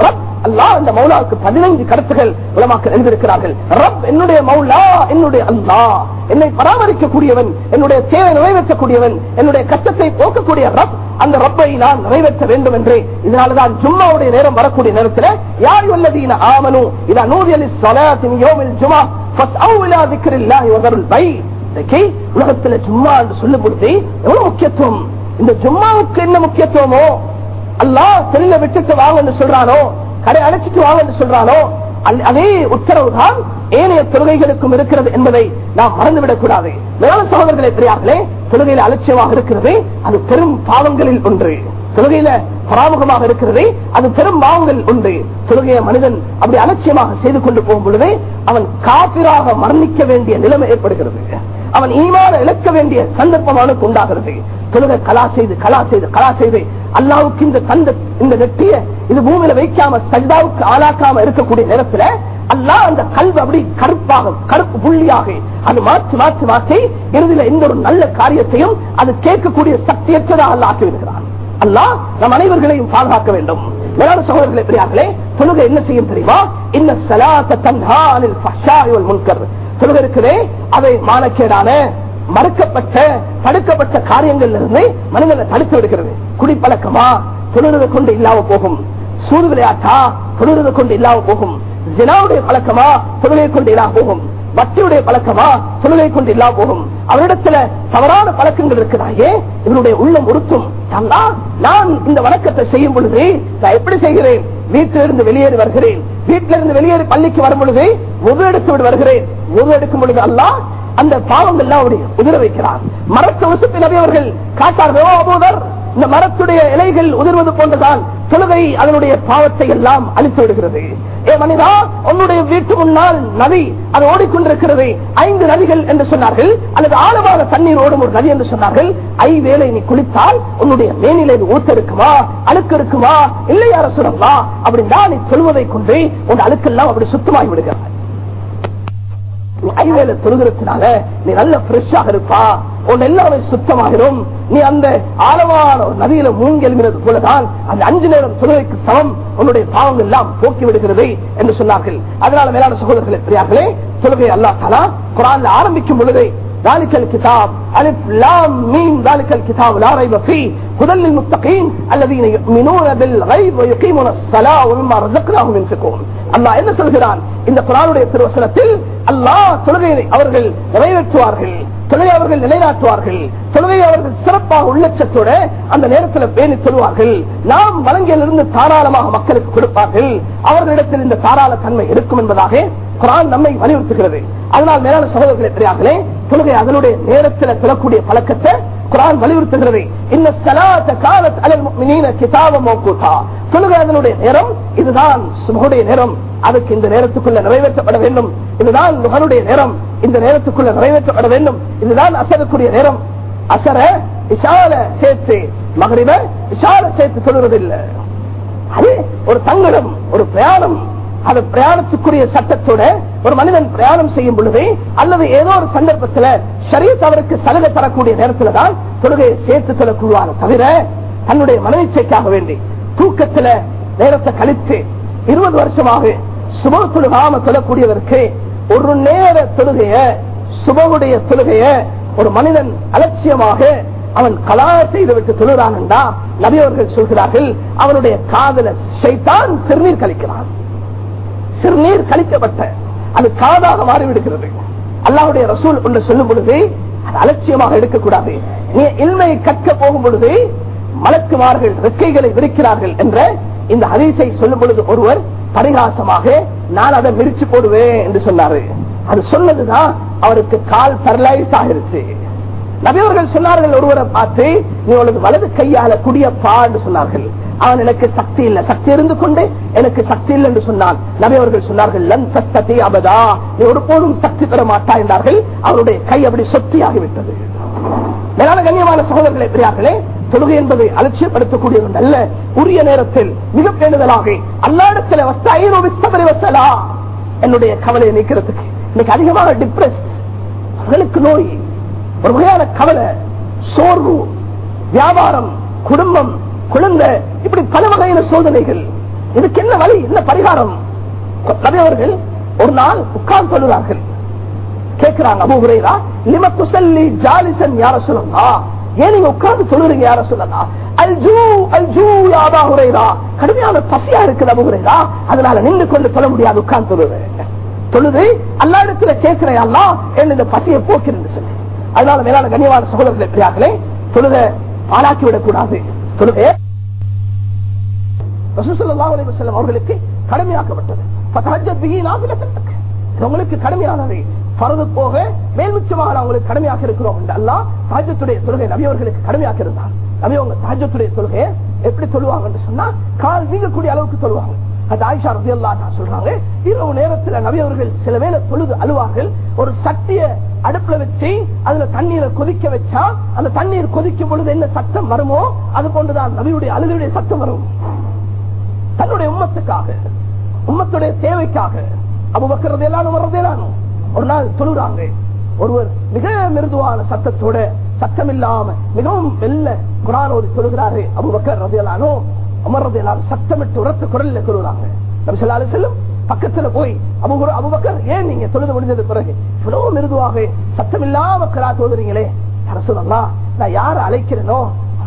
ரப் அல்லாஹ் இந்த மௌலாவுக்கு பதினைந்து கருத்துகள் உலமாக்கள் எழுந்திருக்கிறார்கள் ரப் என்னுடைய மௌலா என்னுடைய அல்லாஹ். என்னை பராமரிக்கக்கூடியவன் என்னுடைய தேவை நிறைவேற்றக்கூடியவன் என்னுடைய கஷ்டத்தை போக்கக்கூடிய ரப் அந்த ரப்பை நான் நிறைவேற்ற வேண்டும் என்று. இதனாலதான் ஜும்மாவுடைய நேரம் வரக்கூடிய நேரத்தில் யார் உள்ளதீன ஆமனு இதா நூதியலி சலாத்தின் யோமில் ஜுமா உலகத்துல ஜும்மா என்று சொல்லும் பொழுது எவ்வளவு முக்கியத்துவம்? இந்த ஜும்மாவுக்கு என்ன முக்கியத்துவமோ? அல்லாஹ் செல்ல விட்டுட்டு வாங்க என்று சொல்றானோ? கடை அடைச்சிட்டு வாங்க என்று சொல்றானோ? அதே உத்தரவு தான் ஏனைய தொழுகைகளுக்கும் இருக்கிறது என்பதை நாம் மறந்துவிடக் கூடாது மேல சகோதரர்களை தெரியாமலே தொழுகையில் அலட்சியமாக இருக்கிறது. அது பெரும் பாவங்களில் ஒன்று. தொழுகையில பராமுகமாக இருக்கிறதே அது பெரும் பாவங்கள் உண்டு. தொழுகைய மனிதன் அப்படி அலட்சியமாக செய்து கொண்டு போகும் பொழுது அவன் காபிராக மரணிக்க வேண்டிய நிலைமை ஏற்படுகிறது. அவன் ஈமான இழக்க வேண்டிய சந்தர்ப்பம் அவனுக்கு உண்டாகிறது. தொழுகை கலா செய்து கலா செய்து கலா செய்து அல்லாவுக்கு இந்த தந்த இந்த நெட்டிய இது பூமியில வைக்காம சஜிதாவுக்கு ஆளாக்காம இருக்கக்கூடிய நேரத்துல அல்லாஹ் அந்த கல்வி அப்படி கருப்பாக கருப்பு புள்ளியாக அது மாற்றி மாற்றி மாற்றி இறுதியில எந்த ஒரு நல்ல காரியத்தையும் அது கேட்கக்கூடிய சக்தியற்றதாக அல்ல ஆக்கி விடுகிறான். அல்லாஹ் நம் அனைவர்களையும் பாதுகாக்க வேண்டும். மேலான சகோதரர்களை பெரியார்களே தொழுகை என்ன செய்யும் தெரியுமா? இந்த சலாத்த தன்ஹானில் முன்கர். தொழுகை இருக்கிறே அதை மானக்கேடான மறுக்கப்பட்ட தடுக்கப்பட்ட காரியங்கள் இருந்து மனிதனை தடுத்து விடுகிறது. குடிப்பழக்கமா? தொழுறதை கொண்டு இல்லாம போகும். சூது விளையாட்டா? தொழுறதை கொண்டு இல்லாம போகும். ஜினாவுடைய பழக்கமா? தொழுகை கொண்டு இல்லாம போகும். வட்டியுடைய பழக்கமா? தொழுகை கொண்டு இல்லா போகும். அவரிடத்துல தவறான பழக்கங்கள் இருக்கிறாயே இவருடைய உள்ளம் உறுத்தும். நான் இந்த வணக்கத்தை செய்யும் பொழுது நான் எப்படி செய்கிறேன்? வீட்டிலிருந்து வெளியேறி வருகிறேன். வீட்டிலிருந்து வெளியேறி பள்ளிக்கு வரும் பொழுது உது எடுத்து விட்டு வருகிறேன். உது எடுக்கும் பொழுது அல்ல அந்த பாவங்கள்லாம் அவருடைய உதிர வைக்கிறார் மரத்த உசுப்பி அவர்கள் காட்டார்களோ அபோதர் இந்த மரத்துடைய இலைகள் உதிர்வது போன்றுதான் தொழுகை அதனுடைய பாவத்தை எல்லாம் அழித்து விடுகிறது. ஏ மனிதா உன்னுடைய வீட்டு முன்னால் நதி அது ஓடிக்கொண்டிருக்கிறது ஐந்து நதிகள் என்று சொன்னார்கள். அல்லது ஆழமான தண்ணீர் ஓடும் ஒரு நதி என்று சொன்னார்கள். ஐ நீ குளித்தால் உன்னுடைய மேனிலை ஊத்த இருக்குமா அழுக்கு இருக்குமா இல்லையா சுரம்மா சொல்லலாம் அப்படின்னா நீ சொல்வதை கொண்டு உன் அழுக்கெல்லாம் அப்படி சுத்தமாகி விடுகிறார் ஐவேல தொழுகிறதுனால நீ நல்ல ஃப்ரெஷ்ஷாக இருப்பா. உன் எல்லாமே சுத்தமாகிடும். நீ அந்த ஆழமான ஒரு நதியில மூங்கி எழுகிறது போலதான் அந்த அஞ்சு நேரம் தொழுகைக்கு சமம். உன்னுடைய பாவங்கள் எல்லாம் போக்கி விடுகிறது என்று சொன்னார்கள். அதனால மேலான சகோதரர்களே பெரியார்களே தொழுகை அல்லா தாலா குரான் ஆரம்பிக்கும் பொழுதே ذلك الكتاب. ألف لام ميم. ذلك الكتاب. لا ريب فيه. هدى للمتقين الذين يؤمنون بالغيب ويقيمون الصلاة ومما رزقناهم ينفقون. அல்லாஹ் என்ன சொல்கிறான்? இந்த குரானுடைய திருவசனத்தில் அல்லாஹ் தொழுகையை அவர்கள் நிறைவேற்றுவார்கள். தொழுகை அவர்கள் நிலைநாட்டுவார்கள். தொழுகை அவர்கள் சிறப்பாக உள்ளச்சத்தோட அந்த நேரத்தில் பேணி தொழுவார்கள். நாம் வழங்கியிலிருந்து தாராளமாக மக்களுக்கு கொடுப்பார்கள். அவர்களிடத்தில் இந்த தாராள தன்மை இருக்கும் என்பதாக குரான் நம்மை வலியுறுத்துகிறது. அதனால் மேலான சகோதரர்களை தெரியாமலே தொழுகை அதனுடைய நேரத்தில் தொழக்கூடிய பழக்கத்தை குரான் வலியுறுத்துகிறது. இந்த சலாத்த காலத் அலல் மீன கிதாப தொழுகை அதனுடைய நேரம் இதுதான் நேரம். அதுக்கு இந்த நேரத்துக்குள்ள நிறைவேற்றப்பட வேண்டும். இதுதான் முகனுடைய நேரம். இந்த நேரத்துக்குள்ள நிறைவேற்றப்பட வேண்டும். இதுதான் அசரக்கூடிய நேரம். அசர விஷால சேர்த்து மகரிவ விஷால சேர்த்து சொல்றதில்லை அது ஒரு தங்கடம் ஒரு பிரயாணம். அது பிரயாணத்துக்குரிய சட்டத்தோட ஒரு மனிதன் பிரயாணம் செய்யும் பொழுது அல்லது ஏதோ ஒரு சந்தர்ப்பத்துல ஷரீத் அவருக்கு சலுகை தரக்கூடிய நேரத்தில் தான் தொழுகையை சேர்த்து சொல்லக்கூடாது தவிர தன்னுடைய மனநிச்சைக்காக வேண்டி தூக்கத்துல நேரத்தை கழித்து இருபது வருஷமாக சுப தொழுகாம சொல்லக்கூடியவருக்கு ஒரு நேர தொழுகைய சுபவுடைய தொழுகைய ஒரு மனிதன் அலட்சியமாக அவன் கலா தொழுகிறான் என்றால் நபியவர்கள் சொல்கிறார்கள் அவனுடைய காதல ஷைத்தான் சிறுநீர் கழிக்கிறான். சிறுநீர் கழிக்கப்பட்ட அது காதாக மாறிவிடுகிறது. அல்லாவுடைய ரசூல் ஒன்று சொல்லும் பொழுது அது அலட்சியமாக எடுக்கக்கூடாது. நீ இல்மையை கற்க போகும் பொழுது மலக்குமார்கள் ரெக்கைகளை விரிக்கிறார்கள் என்ற இந்த அரிசை சொல்லும் பொழுது ஒருவர் பரிகாசமாக நான் அதை மிரிச்சு போடுவேன் என்று சொன்னாரு. அது சொன்னதுதான் அவருக்கு கால் பரலைஸ் ஆகிருச்சு. நபியவர்கள் சொன்னார்கள் ஒருவரை பார்த்து நீ உனது வலது கையால குடிய என்று சொன்னார்கள். அவன் எனக்கு சக்தி இல்ல. சக்தி இருந்து கொண்டு எனக்கு சக்தி இல்லை என்று சொன்னான் நபியவர்கள் சொன்னார்கள் லன் தஸ்ததி அபதா. நீ ஒருபோதும் சக்தி பெற மாட்டா என்றார்கள். அவருடைய கை அப்படி சொத்தியாகிவிட்டது. மேலான கண்ணியமான சகோதரர்களை பெரியார்களே தொழுகை என்பதை அலட்சியப்படுத்தக்கூடிய ஒன்று அல்ல. உரிய நேரத்தில் மிக பேணுதலாக அல்லாடத்தில் வசலா என்னுடைய கவலையை நீக்கிறதுக்கு இன்னைக்கு அதிகமாக டிப்ரெஸ் அவர்களுக்கு நோய் ஒரு வகையான கவலை சோர்வு வியாபாரம் குடும்பம் குழந்தை இப்படி பல வகையான சோதனைகள். இதுக்கு என்ன வழி என்ன பரிகாரம்? நபியவர்கள் ஒரு நாள் உட்கார்ந்து கொள்கிறார்கள். கேட்கிறாங்க அபு ஹுரைரா லிம துசல்லி ஜாலிசன் யார சொல்லுங்க ஏன் நீங்க உட்கார்ந்து சொல்லுறீங்க யார சொல்லலாம் அல்ஜூ அல்ஜூ யாபா ஹுரைரா. கடுமையான பசியா இருக்குது அபு ஹுரைரா. அதனால நின்று கொண்டு சொல்ல முடியாது உட்கார்ந்து தொழுது தொழுது அல்லா இடத்துல கேட்கிறேன் அல்லா என்ன இந்த பசியை போக்கிறேன் சொல்லி. அதனால மேலான கண்ணியமான சகோதரர்களை பிரியாக்களே தொழுத பாலாக்கி விடக் கூடாது தொழுகை அவர்களுக்கு கடமையாக்கப்பட்டது. உங்களுக்கு கடமையானது பரது போக மேல்மிச்சமாக அவங்களுக்கு கடமையாக இருக்கிறோம் அல்லா தாஜத்துடைய தொழுகை நபியவர்களுக்கு கடமையாக இருந்தார். நபி அவங்க தாஜத்துடைய தொழுகை எப்படி சொல்லுவாங்கன்னு சொன்னா கால் நீங்கக்கூடிய அளவுக்கு சொல்லுவாங்க அது ஆயிஷா ரதி சொல்றாங்க இரவு நேரத்தில் நபியவர்கள் சில வேலை தொழுது அழுவார்கள் ஒரு சக்திய அடுப்புல வச்சு அதுல தண்ணீரை கொதிக்க வச்சா அந்த தண்ணீர் கொதிக்கும் பொழுது என்ன சத்தம் வருமோ அது போன்றுதான் நபியுடைய அழுகையுடைய சத்தம் வரும். தன்னுடைய உம்மத்துக்காக உம்மத்துடைய தேவைக்காக. அபுபக்கிறது எல்லாரும் வர்றதேலானும் ஒரு நாள் சொல்லுறாங்க ஒருவர் மிக மிருதுவான சத்தத்தோட சத்தம் இல்லாம மிகவும் மெல்ல குரான் ஒரு தொழுகிறாரு அபுபக்கர் ரதையலானோ அமர்றதையெல்லாம் சத்தமிட்டு உரத்து குரல்ல தொழுறாங்க செல்லாலே செல்லும் பக்கத்துல போய் அபுகுரு அபுபக்கர் ஏன் நீங்க தொழுது முடிஞ்சது பிறகு? இவ்வளவு மிருதுவாக சத்தம் இல்லாம கிரா தோதுறீங்களே அரசு நான் யார அழைக்கிறேனோ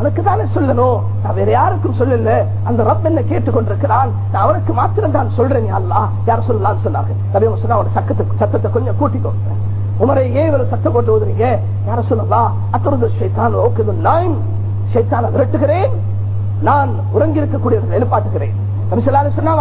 அவனுக்கு தானே சொல்லணும்? நான் வேற யாருக்கும் சொல்லல. அந்த ரப் என்ன கேட்டுக்கொண்டிருக்கிறான்? நான் அவனுக்கு மாத்திரம் தான் சொல்றேன் அல்லா யார் சொல்லலாம்னு சொன்னாங்க நபி சொன்னா அவன் சக்கத்தை சத்தத்தை கொஞ்சம் கூட்டிக்கோ. உமரை ஏன் இவர் சத்தம் கொண்டு ஓதுறீங்க யார சொல்லலாம் அத்தொரு ஷைத்தான் ஓகே நான் ஷைத்தான விரட்டுகிறேன். நான் உறங்கி எழுப்பாட்டுகிறேன் எழுப்பாட்டுகிறேன் சொன்னா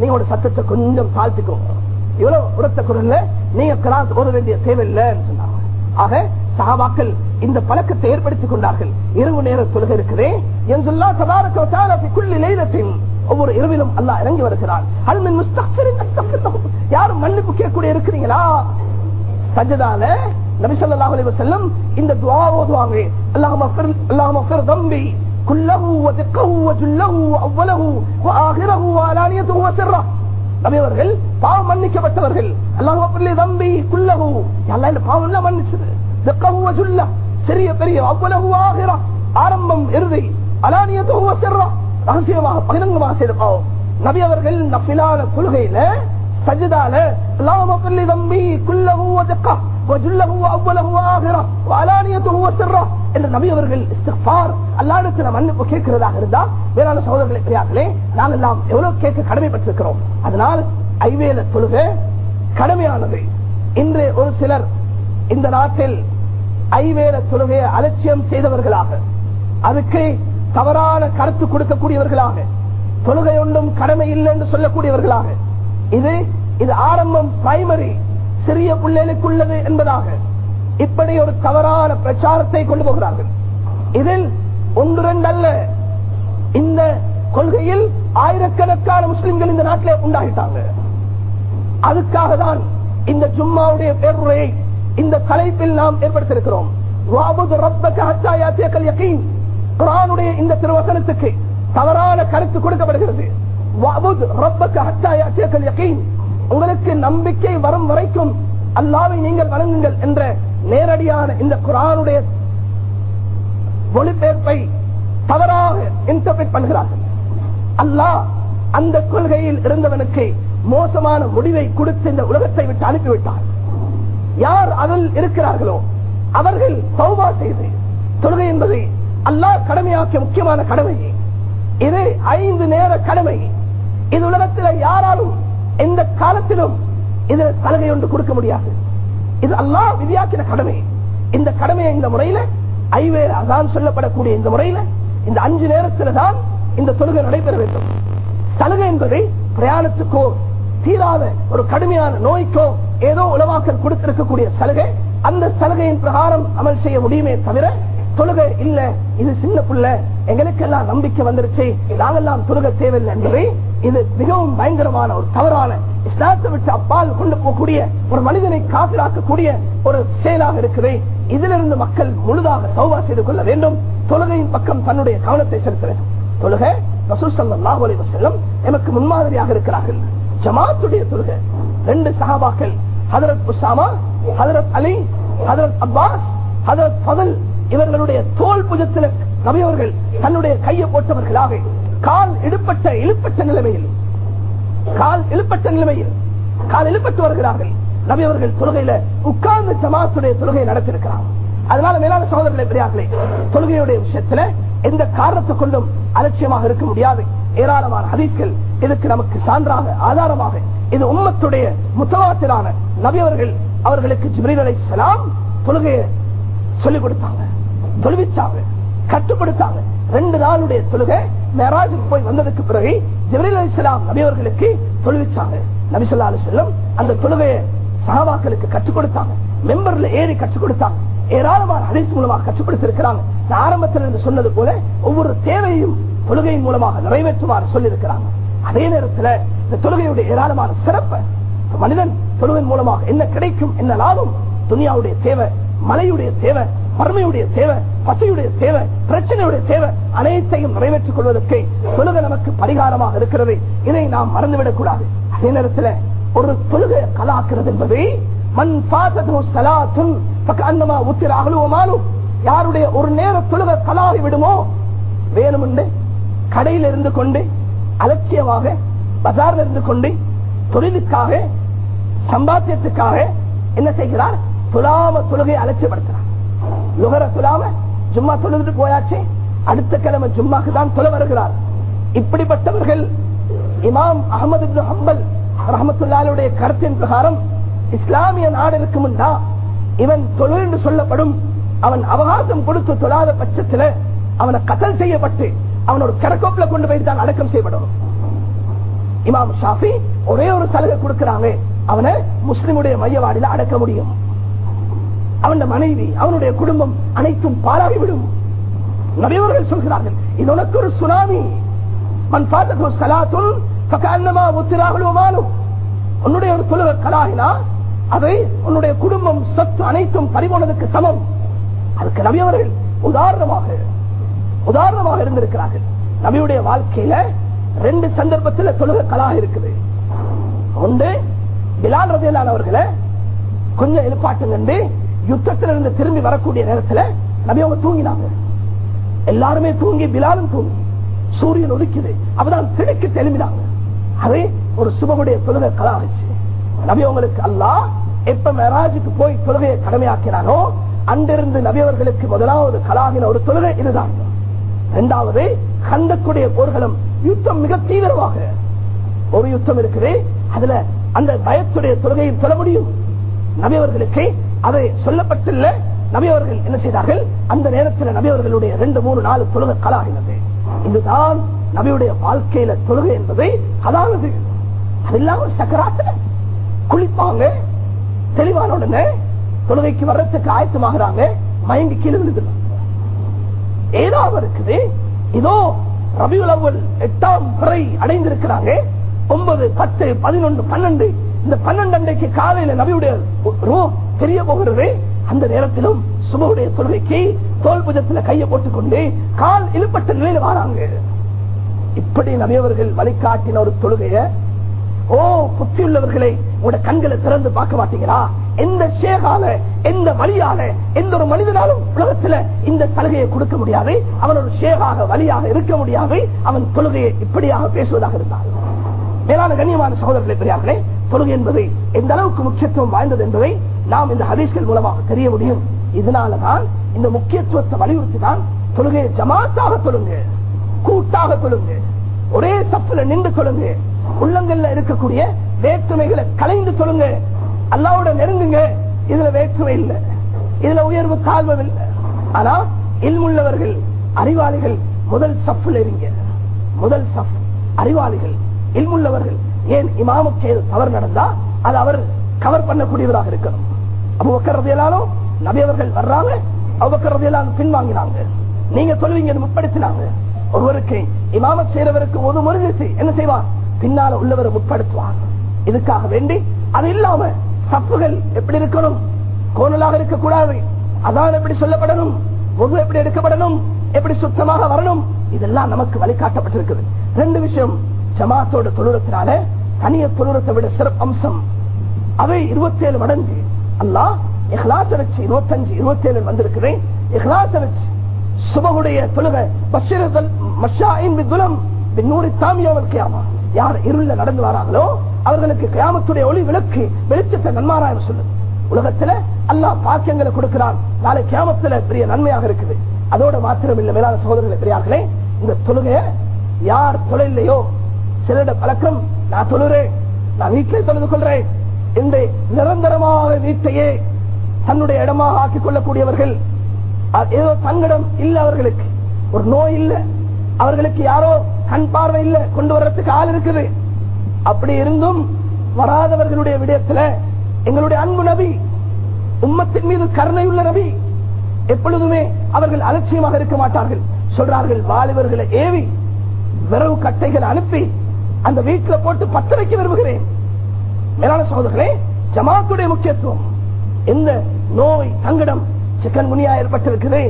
நீங்க சத்தத்தை கொஞ்சம் தாழ்த்திக்கோங்க இவ்வளவு உரத்த குரல்ல நீங்க கிராஸ் ஓத வேண்டிய தேவையில்லைன்னு சொன்னாங்க. ஆக சகாபாக்கள் இந்த பழக்கத்தை ஏற்படுத்திக் கொண்டார்கள் இரவு நேர தொழுகை இருக்கிறேன் என்றுல்லா தபாரத்தின் ஒவ்வொரு இரவிலும் அல்லாஹ் இறங்கி வருகிறான் அல்மின் யாரும் மன்னிப்பு கேட்கக்கூடிய இருக்கிறீங்களா சஜதால நபிசல்லாஹ் அலி வசல்லம் இந்த துவா ஓதுவாங்க அல்லாஹ் தம்பி كله ودقه وجله وأوله وآخره وعلانيته وسره நபியவர்கள் பாவம் மன்னிக்கப்பட்டவர்கள் அல்லாஹ் தம்பி குல்லகு எல்லாம் இந்த பாவம் எல்லாம் மன்னிச்சது சிறிய பெரிய அவ்வளவு ஆகிறா ஆரம்பம் இறுதி. அலானியத்துவ சிறா ரகசியமாக பகிரங்கமாக செய்த நபி அவர்கள் நபிலான கொள்கையில சஜிதால அல்லாஹ் தம்பி குல்லகு வஜக்கா கேட்கிறதாக சகோதரர்களை எவ்வளவு கேட்க கடமைப்பட்டிருக்கிறோம். அதனால் ஐவேல தொழுக கடமையானது. இன்று ஒரு சிலர் இந்த நாட்டில் ஐவேல தொழுகையை அலட்சியம் செய்தவர்களாக அதுக்கு தவறான கருத்து கொடுக்கக்கூடியவர்களாக தொழுகை ஒன்றும் கடமை இல்லை என்று சொல்லக்கூடியவர்களாக இது இது ஆரம்பம் பிரைமரி சிறிய பிள்ளைகளுக்குள்ளது என்பதாக இப்படி ஒரு தவறான பிரச்சாரத்தை கொண்டு போகிறார்கள். இதில் ஒன்று ரெண்டு அல்ல இந்த கொள்கையில் ஆயிரக்கணக்கான முஸ்லிம்கள் இந்த நாட்டிலே உண்டாகிட்டாங்க. அதுக்காக தான் இந்த ஜும்மாவுடைய பேருரையை இந்த தலைப்பில் நாம் ஏற்படுத்தியிருக்கிறோம். இந்த திருவசனத்துக்கு தவறான கருத்து கொடுக்கப்படுகிறது. உங்களுக்கு நம்பிக்கை வரும் வரைக்கும் அல்லாவை நீங்கள் வணங்குங்கள் என்ற நேரடியான இந்த குரானுடைய ஒளிபெயர்ப்பை தவறாக இன்டர்பிரட் பண்ணுகிறார்கள். அல்லாஹ் அந்த கொள்கையில் இருந்தவனுக்கு மோசமான முடிவை கொடுத்து இந்த உலகத்தை விட்டு அனுப்பிவிட்டார் யார் அதில் இருக்கிறார்களோ அவர்கள் சௌபா செய்து தொழுகை என்பது அல்லாஹ் கடமையாக்கிய முக்கியமான கடமை. இது ஐந்து நேர கடமை. இது உலகத்தில் யாராலும் எந்த காலத்திலும் இது சலுகை ஒன்று கொடுக்க முடியாது. இது அல்லாஹ் விதியாக்கின கடமை. இந்த கடமையை இந்த முறையில ஐவேறு அதான் சொல்லப்படக்கூடிய இந்த முறையில இந்த அஞ்சு நேரத்தில் தான் இந்த தொழுகை நடைபெற வேண்டும். சலுகை என்பதை பிரயாணத்துக்கோ தீராத ஒரு கடுமையான நோய்க்கோ ஏதோ உலவாக்கல் கொடுத்திருக்கக்கூடிய சலுகை அந்த சலுகையின் பிரகாரம் அமல் செய்ய முடியுமே தவிர தொழுகை இல்ல இது சின்ன புள்ள எங்களுக்கெல்லாம் நம்பிக்கை வந்துருச்சு நாங்கெல்லாம் தொழுக தேவையில்லை என்பதை இது மிகவும் பயங்கரமான ஒரு தவறான இஸ்லாத்தை விட்டு அப்பால் கொண்டு போகக்கூடிய ஒரு மனிதனை காப்பிராக்கக்கூடிய ஒரு செயலாக இருக்குது. இதிலிருந்து மக்கள் முழுதாக தௌபா செய்து கொள்ள வேண்டும். தொழுகையின் பக்கம் தன்னுடைய கவனத்தை செலுத்த தொழுகை ரசூல் ஸல்லல்லாஹு அலைஹி வசல்லம் எமக்கு முன்மாதிரியாக இருக்கிறார்கள். ஜமாத்துடைய தொழுகை ரெண்டு சகாபாக்கள் ஹதரத் உசாமா ஹதரத் அலி ஹதரத் அப்பாஸ் ஹதரத் பதல் இவர்களுடைய தோல் புஜத்தில் நபி அவர்கள் தன்னுடைய கையை போட்டவர்களாக கால் இடுப்பட்ட இழுப்பட்ட நிலைமையில் கால் இழுப்பட்ட நிலைமையில் கால் இழுப்பட்டு வருகிறார்கள். நபி அவர்கள் தொழுகையில உட்கார்ந்து ஜமாத்துடைய தொழுகையை நடத்திருக்கிறார் அதனால மேலான சகோதரர்களை பெரியார்களே தொழுகையுடைய விஷயத்துல எந்த காரணத்தை கொண்டும் அலட்சியமாக இருக்க முடியாது. ஏராளமான ஹதீஸ்கள் இதுக்கு நமக்கு சான்றாக ஆதாரமாக இது உம்மத்துடைய முத்தவாத்திரான நபி அவர்கள் அவர்களுக்கு ஜிப்ரீல் அலைஹிஸ்ஸலாம் தொழுகையை சொல்லிக் கொடுத்தாங்க. தொழுவிச்சாங்க கட்டுப்படுத்தாங்க. ரெண்டு நாளுடைய தொழுகை மேராஜுக்கு போய் வந்ததுக்கு பிறகு ஜிப்ரீல் அலிஸ்லாம் நபி அவர்களுக்கு தொழுவிச்சாங்க. நபி சொல்லா செல்லம் அந்த தொழுகையை சகாபாக்களுக்கு கற்றுக் கொடுத்தாங்க. மெம்பர்ல ஏறி கற்றுக் கொடுத்தாங்க. ஏராளமான அரிசி மூலமாக கற்றுக் கொடுத்திருக்கிறாங்க. ஆரம்பத்தில் இருந்து சொன்னது போல ஒவ்வொரு தேவையும் தொழுகையின் மூலமாக நிறைவேற்றுமாறு சொல்லியிருக்கிறாங்க. அதே நேரத்தில் இந்த தொழுகையுடைய ஏராளமான சிறப்பை மனிதன் தொழுவின் மூலமாக என்ன கிடைக்கும் என்ன லாபம்? துனியாவுடைய தேவை மலையுடைய தேவை வறுமையுடைய தேவை பசியுடைய தேவை பிரச்சனையுடைய தேவை அனைத்தையும் நிறைவேற்றிக் கொள்வதற்கு தொழுகை நமக்கு பரிகாரமாக இருக்கிறது. இதை நாம் மறந்துவிடக் கூடாது. அதே நேரத்தில் ஒரு தொழுகை கலாக்குறது என்பது மண் பாத்தது சலாத்தும் அந்தமா உத்திர அகலுவமானும் யாருடைய ஒரு நேர தொழுகை கலாகி விடுமோ? வேணுமென்று கடையில் இருந்து கொண்டு அலட்சியமாக பஜாரில் இருந்து கொண்டு தொழிலுக்காக சம்பாத்தியத்துக்காக என்ன செய்கிறார்? துலாம தொழுகை அலட்சியப்படுத்துறார் நுகர துலாம ஜும்மா தொழுதுட்டு போயாச்சு. அடுத்த கிழமை ஜும்மாக்கு தான் தொலை வருகிறார். இப்படிப்பட்டவர்கள் இமாம் அகமது ஹம்பல் ரஹமத்துல்லாலுடைய கருத்தின் பிரகாரம் இஸ்லாமிய நாடு முன்னா இவன் தொழில் என்று சொல்லப்படும். அவன் அவகாசம் கொடுத்து தொழாத பட்சத்தில் அவனை கதல் செய்யப்பட்டு அவனோட கரக்கோப்பில் கொண்டு போய் தான் அடக்கம் செய்யப்படும். இமாம் ஷாஃபி ஒரே ஒரு சலுகை கொடுக்கிறாங்க. அவனை முஸ்லிமுடைய மையவாடியில் அடக்க முடியும். அவனுடைய மனைவி அவனுடைய குடும்பம் அனைத்தும் பாழாகிவிடும் நபியவர்கள் சொல்கிறார்கள் இது உனக்கு ஒரு சுனாமி. மண் பார்த்தது சலாத்துல் பக்கான்னமா உத்திராகலுமானும் உன்னுடைய ஒரு தொழுக கலாகினா அதை உன்னுடைய குடும்பம் சொத்து அனைத்தும் பறிபோனதுக்கு சமம். அதுக்கு நபியவர்கள் உதாரணமாக உதாரணமாக இருந்திருக்கிறார்கள். நபியுடைய வாழ்க்கையில ரெண்டு சந்தர்ப்பத்தில் தொழுகை இருக்குது. ஒன்று பிலால் ரதையிலானவர்களை கொஞ்சம் எழுப்பாட்டுங்க யுத்தத்திலிருந்து திரும்பி வரக்கூடிய நேரத்தில் நபி அவங்க தூங்கினாங்க. எல்லாருமே தூங்கி பிலாலும் தூங்கி சூரியன் ஒதுக்குது அப்பதான் திடுக்கு தெளிமினாங்க அது ஒரு சுபகுடைய தொழுகை கலாச்சு நபி அவங்களுக்கு அல்லாஹ் எப்ப மெராஜுக்கு போய் தொழுகையை கடமையாக்கினானோ அங்கிருந்து நபி அவர்களுக்கு முதலாவது கலாகின ஒரு தொழுகை இதுதான். இரண்டாவது கந்தக்குடைய போர்களும் யுத்தம் மிக தீவிரமாக ஒரு யுத்தம் இருக்குது. அதுல அந்த பயத்துடைய தொழுகையை சொல்ல முடியும். நபியவர்களுக்கு அதை சொல்லப்பட்டுள்ள நபியவர்கள் என்ன செய்தார்கள்? அந்த நேரத்தில் நபியவர்களுடைய ரெண்டு மூணு நாலு தொழுகை கலாகினது இதுதான் நபியுடைய வாழ்க்கையில தொழுகை என்பது அதாவது அது இல்லாம சக்கராத்துல குளிப்பாங்க. தெளிவான உடனே தொழுகைக்கு வர்றதுக்கு ஆயத்தமாகறாங்க. மயங்கி கீழே விழுதுறாங்க ஏதாவது இருக்குது இதோ ரபியுல் எட்டாம் பிறை அடைந்திருக்கிறாங்க. ஒன்பது பத்து பதினொன்று பன்னெண்டு. இந்த பன்னெண்டு அன்றைக்கு காலையில நபியுடைய ரூ தெரிய போகிறது. அந்த நேரத்திலும் சுபவுடைய தொழுகைக்கு தோல் புஜத்துல கையை போட்டுக்கொண்டு கால் இழுப்பட்ட நிலையில வராங்க. இப்படி நபியவர்கள் வழிகாட்டின ஒரு தொழுகையை ஓ புத்தி உள்ளவர்களை உங்களோட கண்களை திறந்து பார்க்க மாட்டீங்களா? எந்த ஷேகால எந்த வழியால எந்த ஒரு மனிதனாலும் உலகத்துல இந்த சலுகையை கொடுக்க முடியாது. அவன் ஒரு ஷேகாக வழியாக இருக்க முடியாது. அவன் தொழுகையை இப்படியாக பேசுவதாக இருந்தான். மேலான கண்ணியமான சகோதரர்களை பெரியார்களே தொழுகை என்பது எந்த அளவுக்கு முக்கியத்துவம் வாய்ந்தது என்பதை நாம் இந்த ஹதீஸ்கள் மூலமாக தெரிய முடியும். இதனாலதான் இந்த முக்கியத்துவத்தை வலியுறுத்தி தான் தொழுகையை ஜமாத்தாக தொழுங்க கூட்டாக தொழுங்க ஒரே சப்புல நின்று தொழுங்க உள்ளங்கள்ல இருக்கக்கூடிய வேற்றுமைகளை கலைந்து சொல்லுங்க. அல்லாவோட நெருங்குங்க. இதுல வேற்றுமை இல்லை. இதுல உயர்வு தாழ்வு இல்லை. ஆனா இல்முள்ளவர்கள் அறிவாளிகள் முதல் சப்புல இருங்க. முதல் சஃப் அறிவாளிகள் இல்முள்ளவர்கள். ஏன் இமாமுக்கு செய்த தவறு நடந்தா அது அவர் கவர் பண்ணக்கூடியவராக இருக்கணும். அபுபக்கரதையிலாலும் நபி அவர்கள் வர்றாங்க. அபுபக்கரதையிலாலும் பின்வாங்கினாங்க. நீங்க சொல்லுவீங்க முற்படுத்தினாங்க. ஒருவருக்கு இமாம செய்யறவருக்கு ஒரு முருகசி என்ன செய்வார்? பின்னால உள்ளவரை முற்படுத்துவார் இதுக்காக வேண்டி அது இல்லாம சப்புகள் எப்படி இருக்கணும்? கோணலாக இருக்கக்கூடாது. அதான் எப்படி சொல்லப்படணும்? முது எப்படி எடுக்கப்படணும்? எப்படி சுத்தமாக வரணும்? இதெல்லாம் நமக்கு வழிகாட்டப்பட்டிருக்குது. ரெண்டு விஷயம் ஜமாத்தோட தொழுறத்தினால தனிய தொழுறத்தை விட சிறப்பு அம்சம் அவை இருபத்தி ஏழு மடங்கு அல்லா இஹ்லாச வச்சு இருபத்தஞ்சு இருபத்தி ஏழு வந்திருக்கிறேன். இஹ்லாச வச்சு சுபகுடைய தொழுகை பஷிரதல் மஷாயின் விதுலம் பின்னூரி தாமியாவல் கியாமா. யார் இருள நடந்து வராங்களோ அவர்களுக்கு கிராமத்துடைய ஒளி விளக்கு வெளிச்சத்தை நன்மாராயம் சொல்லு உலகத்துல அல்லாஹ் பாக்கியங்களை கொடுக்கிறான். நாளை கிராமத்துல பெரிய நன்மையாக இருக்குது. அதோட மாத்திரம் இல்ல மேலான சகோதரர்களை பெரியார்களே இந்த தொழுகைய யார் தொழிலையோ சிலரிட பழக்கம் நான் தொழுறேன் நான் வீட்டிலே தொழுது கொள்றேன் இந்த நிரந்தரமாக வீட்டையே தன்னுடைய இடமாக ஆக்கிக் கொள்ளக்கூடியவர்கள் ஏதோ தங்கிடம் இல்ல அவர்களுக்கு. ஒரு நோய் இல்ல அவர்களுக்கு யாரோ கண் பார்வை இல்ல கொண்டு வர்றதுக்கு ஆள் இருக்குது. அப்படி இருந்தும் வராதவர்களுடைய விடயத்துல எங்களுடைய அன்பு நபி உம்மத்தின் மீது கருணை உள்ள நபி எப்பொழுதுமே அவர்கள் அலட்சியமாக இருக்க மாட்டார்கள். சொல்றார்கள் வாலிபர்களை ஏவி விரவு கட்டைகள் அனுப்பி அந்த வீட்டில் போட்டு பத்த வைக்க விரும்புகிறேன். மேலான சகோதரர்களே ஜமாத்துடைய முக்கியத்துவம். எந்த நோய் தங்கடம் சிக்கன் முனியா ஏற்பட்டிருக்கிறது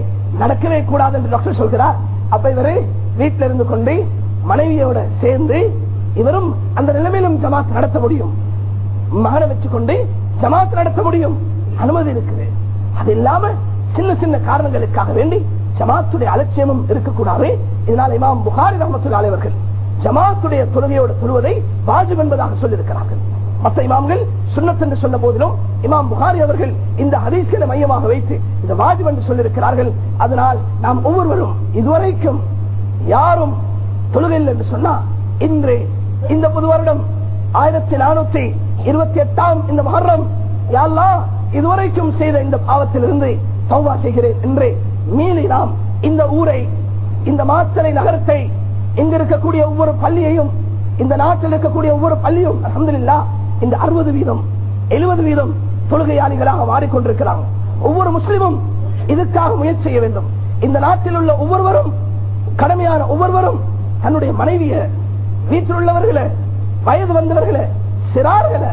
நடக்கவே கூடாது என்று டாக்டர் சொல்கிறார். அப்ப இவரு வீட்டில் இருந்து கொண்டு மனைவியோட சேர்ந்து இவரும் அந்த நிலைமையிலும் ஜமாத் நடத்த முடியும். மகனை வச்சுக்கொண்டு ஜமாத் நடத்த முடியும். அனுமதி இருக்குது. அது இல்லாம சின்ன சின்ன காரணங்களுக்காக வேண்டி ஜமாத்துடைய அலட்சியமும் இருக்கக்கூடாது. இதனால் இமாம் புகாரி ரஹமத்துல் அலைவர்கள் ஜமாத்துடைய தொழுகையோட தொழுவதை வாஜிப் என்பதாக சொல்லியிருக்கிறார்கள். மற்ற இமாம்கள் சுண்ணத் என்று சொன்ன போதிலும் இமாம் புகாரி அவர்கள் இந்த ஹதீஸ்களை மையமாக வைத்து இந்த வாஜிப் என்று சொல்லியிருக்கிறார்கள். அதனால் நாம் ஒவ்வொருவரும் இதுவரைக்கும் யாரும் தொழுகையில் என்று சொன்னா இன்று இந்த புது வருடம் ஆயிரத்தி நானூத்தி இருபத்தி எட்டாம் இந்த மகரம் யாரெல்லாம் இதுவரைக்கும் செய்த இந்த பாவத்திலிருந்து தௌபா செய்கிறேன் என்று மீறி நாம் இந்த ஊரை இந்த மாத்தலை நகரத்தை இங்க இருக்கக்கூடிய ஒவ்வொரு பள்ளியையும் இந்த நாட்டில் இருக்கக்கூடிய ஒவ்வொரு பள்ளியும் அஹமதுல்லா இந்த அறுபது வீதம் எழுபது வீதம் தொழுகையாளிகளாக மாறிக்கொண்டிருக்கிறாங்க. ஒவ்வொரு முஸ்லிமும் இதுக்காக முயற்சி செய்ய வேண்டும். இந்த நாட்டில் உள்ள ஒவ்வொருவரும் கடமையான ஒவ்வொருவரும் தன்னுடைய மனைவிய வீட்டில் உள்ளவர்களை வயது வந்தவர்களை சிறார்களை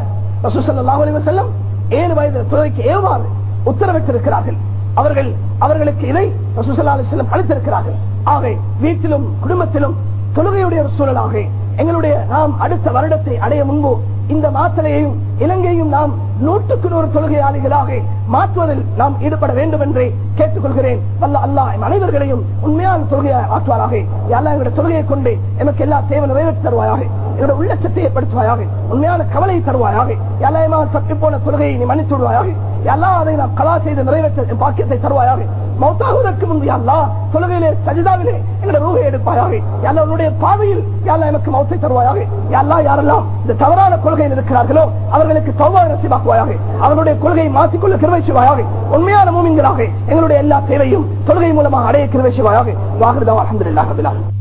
செல்லும் ஏழு வயது துறைக்கு ஏவாறு உத்தரவிட்டிருக்கிறார்கள். அவர்கள் அவர்களுக்கு இதை செல்லம் அளித்திருக்கிறார்கள். ஆகவே வீட்டிலும் குடும்பத்திலும் தொழுகையுடைய சூழலாக எங்களுடைய நாம் அடுத்த வருடத்தை அடைய முன்பு இந்த மாத்தலையையும் இலங்கையும் நாம் நூற்றுக்கு நூறு தொழுகையாளிகளாக மாற்றுவதில் நாம் ஈடுபட வேண்டும் என்று கேட்டுக்கொள்கிறேன். வல்ல அல்லா அனைவர்களையும் உண்மையான தொழுகையை ஆற்றுவாராக எல்லா எங்களுடைய தொழுகையை கொண்டு எனக்கு எல்லா தேவை நிறைவேற்றி தருவாயாக. என்னோட உள்ளச்சத்தை ஏற்படுத்துவாயாக. உண்மையான கவலையை தருவாயாக. எல்லாமா தப்பி போன தொழுகையை நீ மன்னித்து விடுவாயாக. எல்லா அதை நாம் கலா செய்து நிறைவேற்ற என் பாக்கியத்தை தருவாயாக. மௌத்தாகுவதற்கு முன்பு அல்லா தொழுகையிலே சஜிதாவிலே எங்களை ரூகை எடுப்பாயாக. உன்னுடைய பாதையில் யாரா எனக்கு மௌத்தை தருவாயாக. யாரா யாரெல்லாம் இந்த தவறான கொள்கையில் இருக்கிறார்களோ அவர்களுக்கு தௌவா நசிவாக்குவாயாக அவர்களுடைய கொள்கையை மாற்றிக்கொள்ள கிருவை செய்வாயாக உண்மையான மூமிங்களாக எங்களுடைய எல்லா தேவையும் தொழுகை மூலமாக அடைய கிருவை செய்வாயாக வாகிருதா அஹமதுல்லாஹ்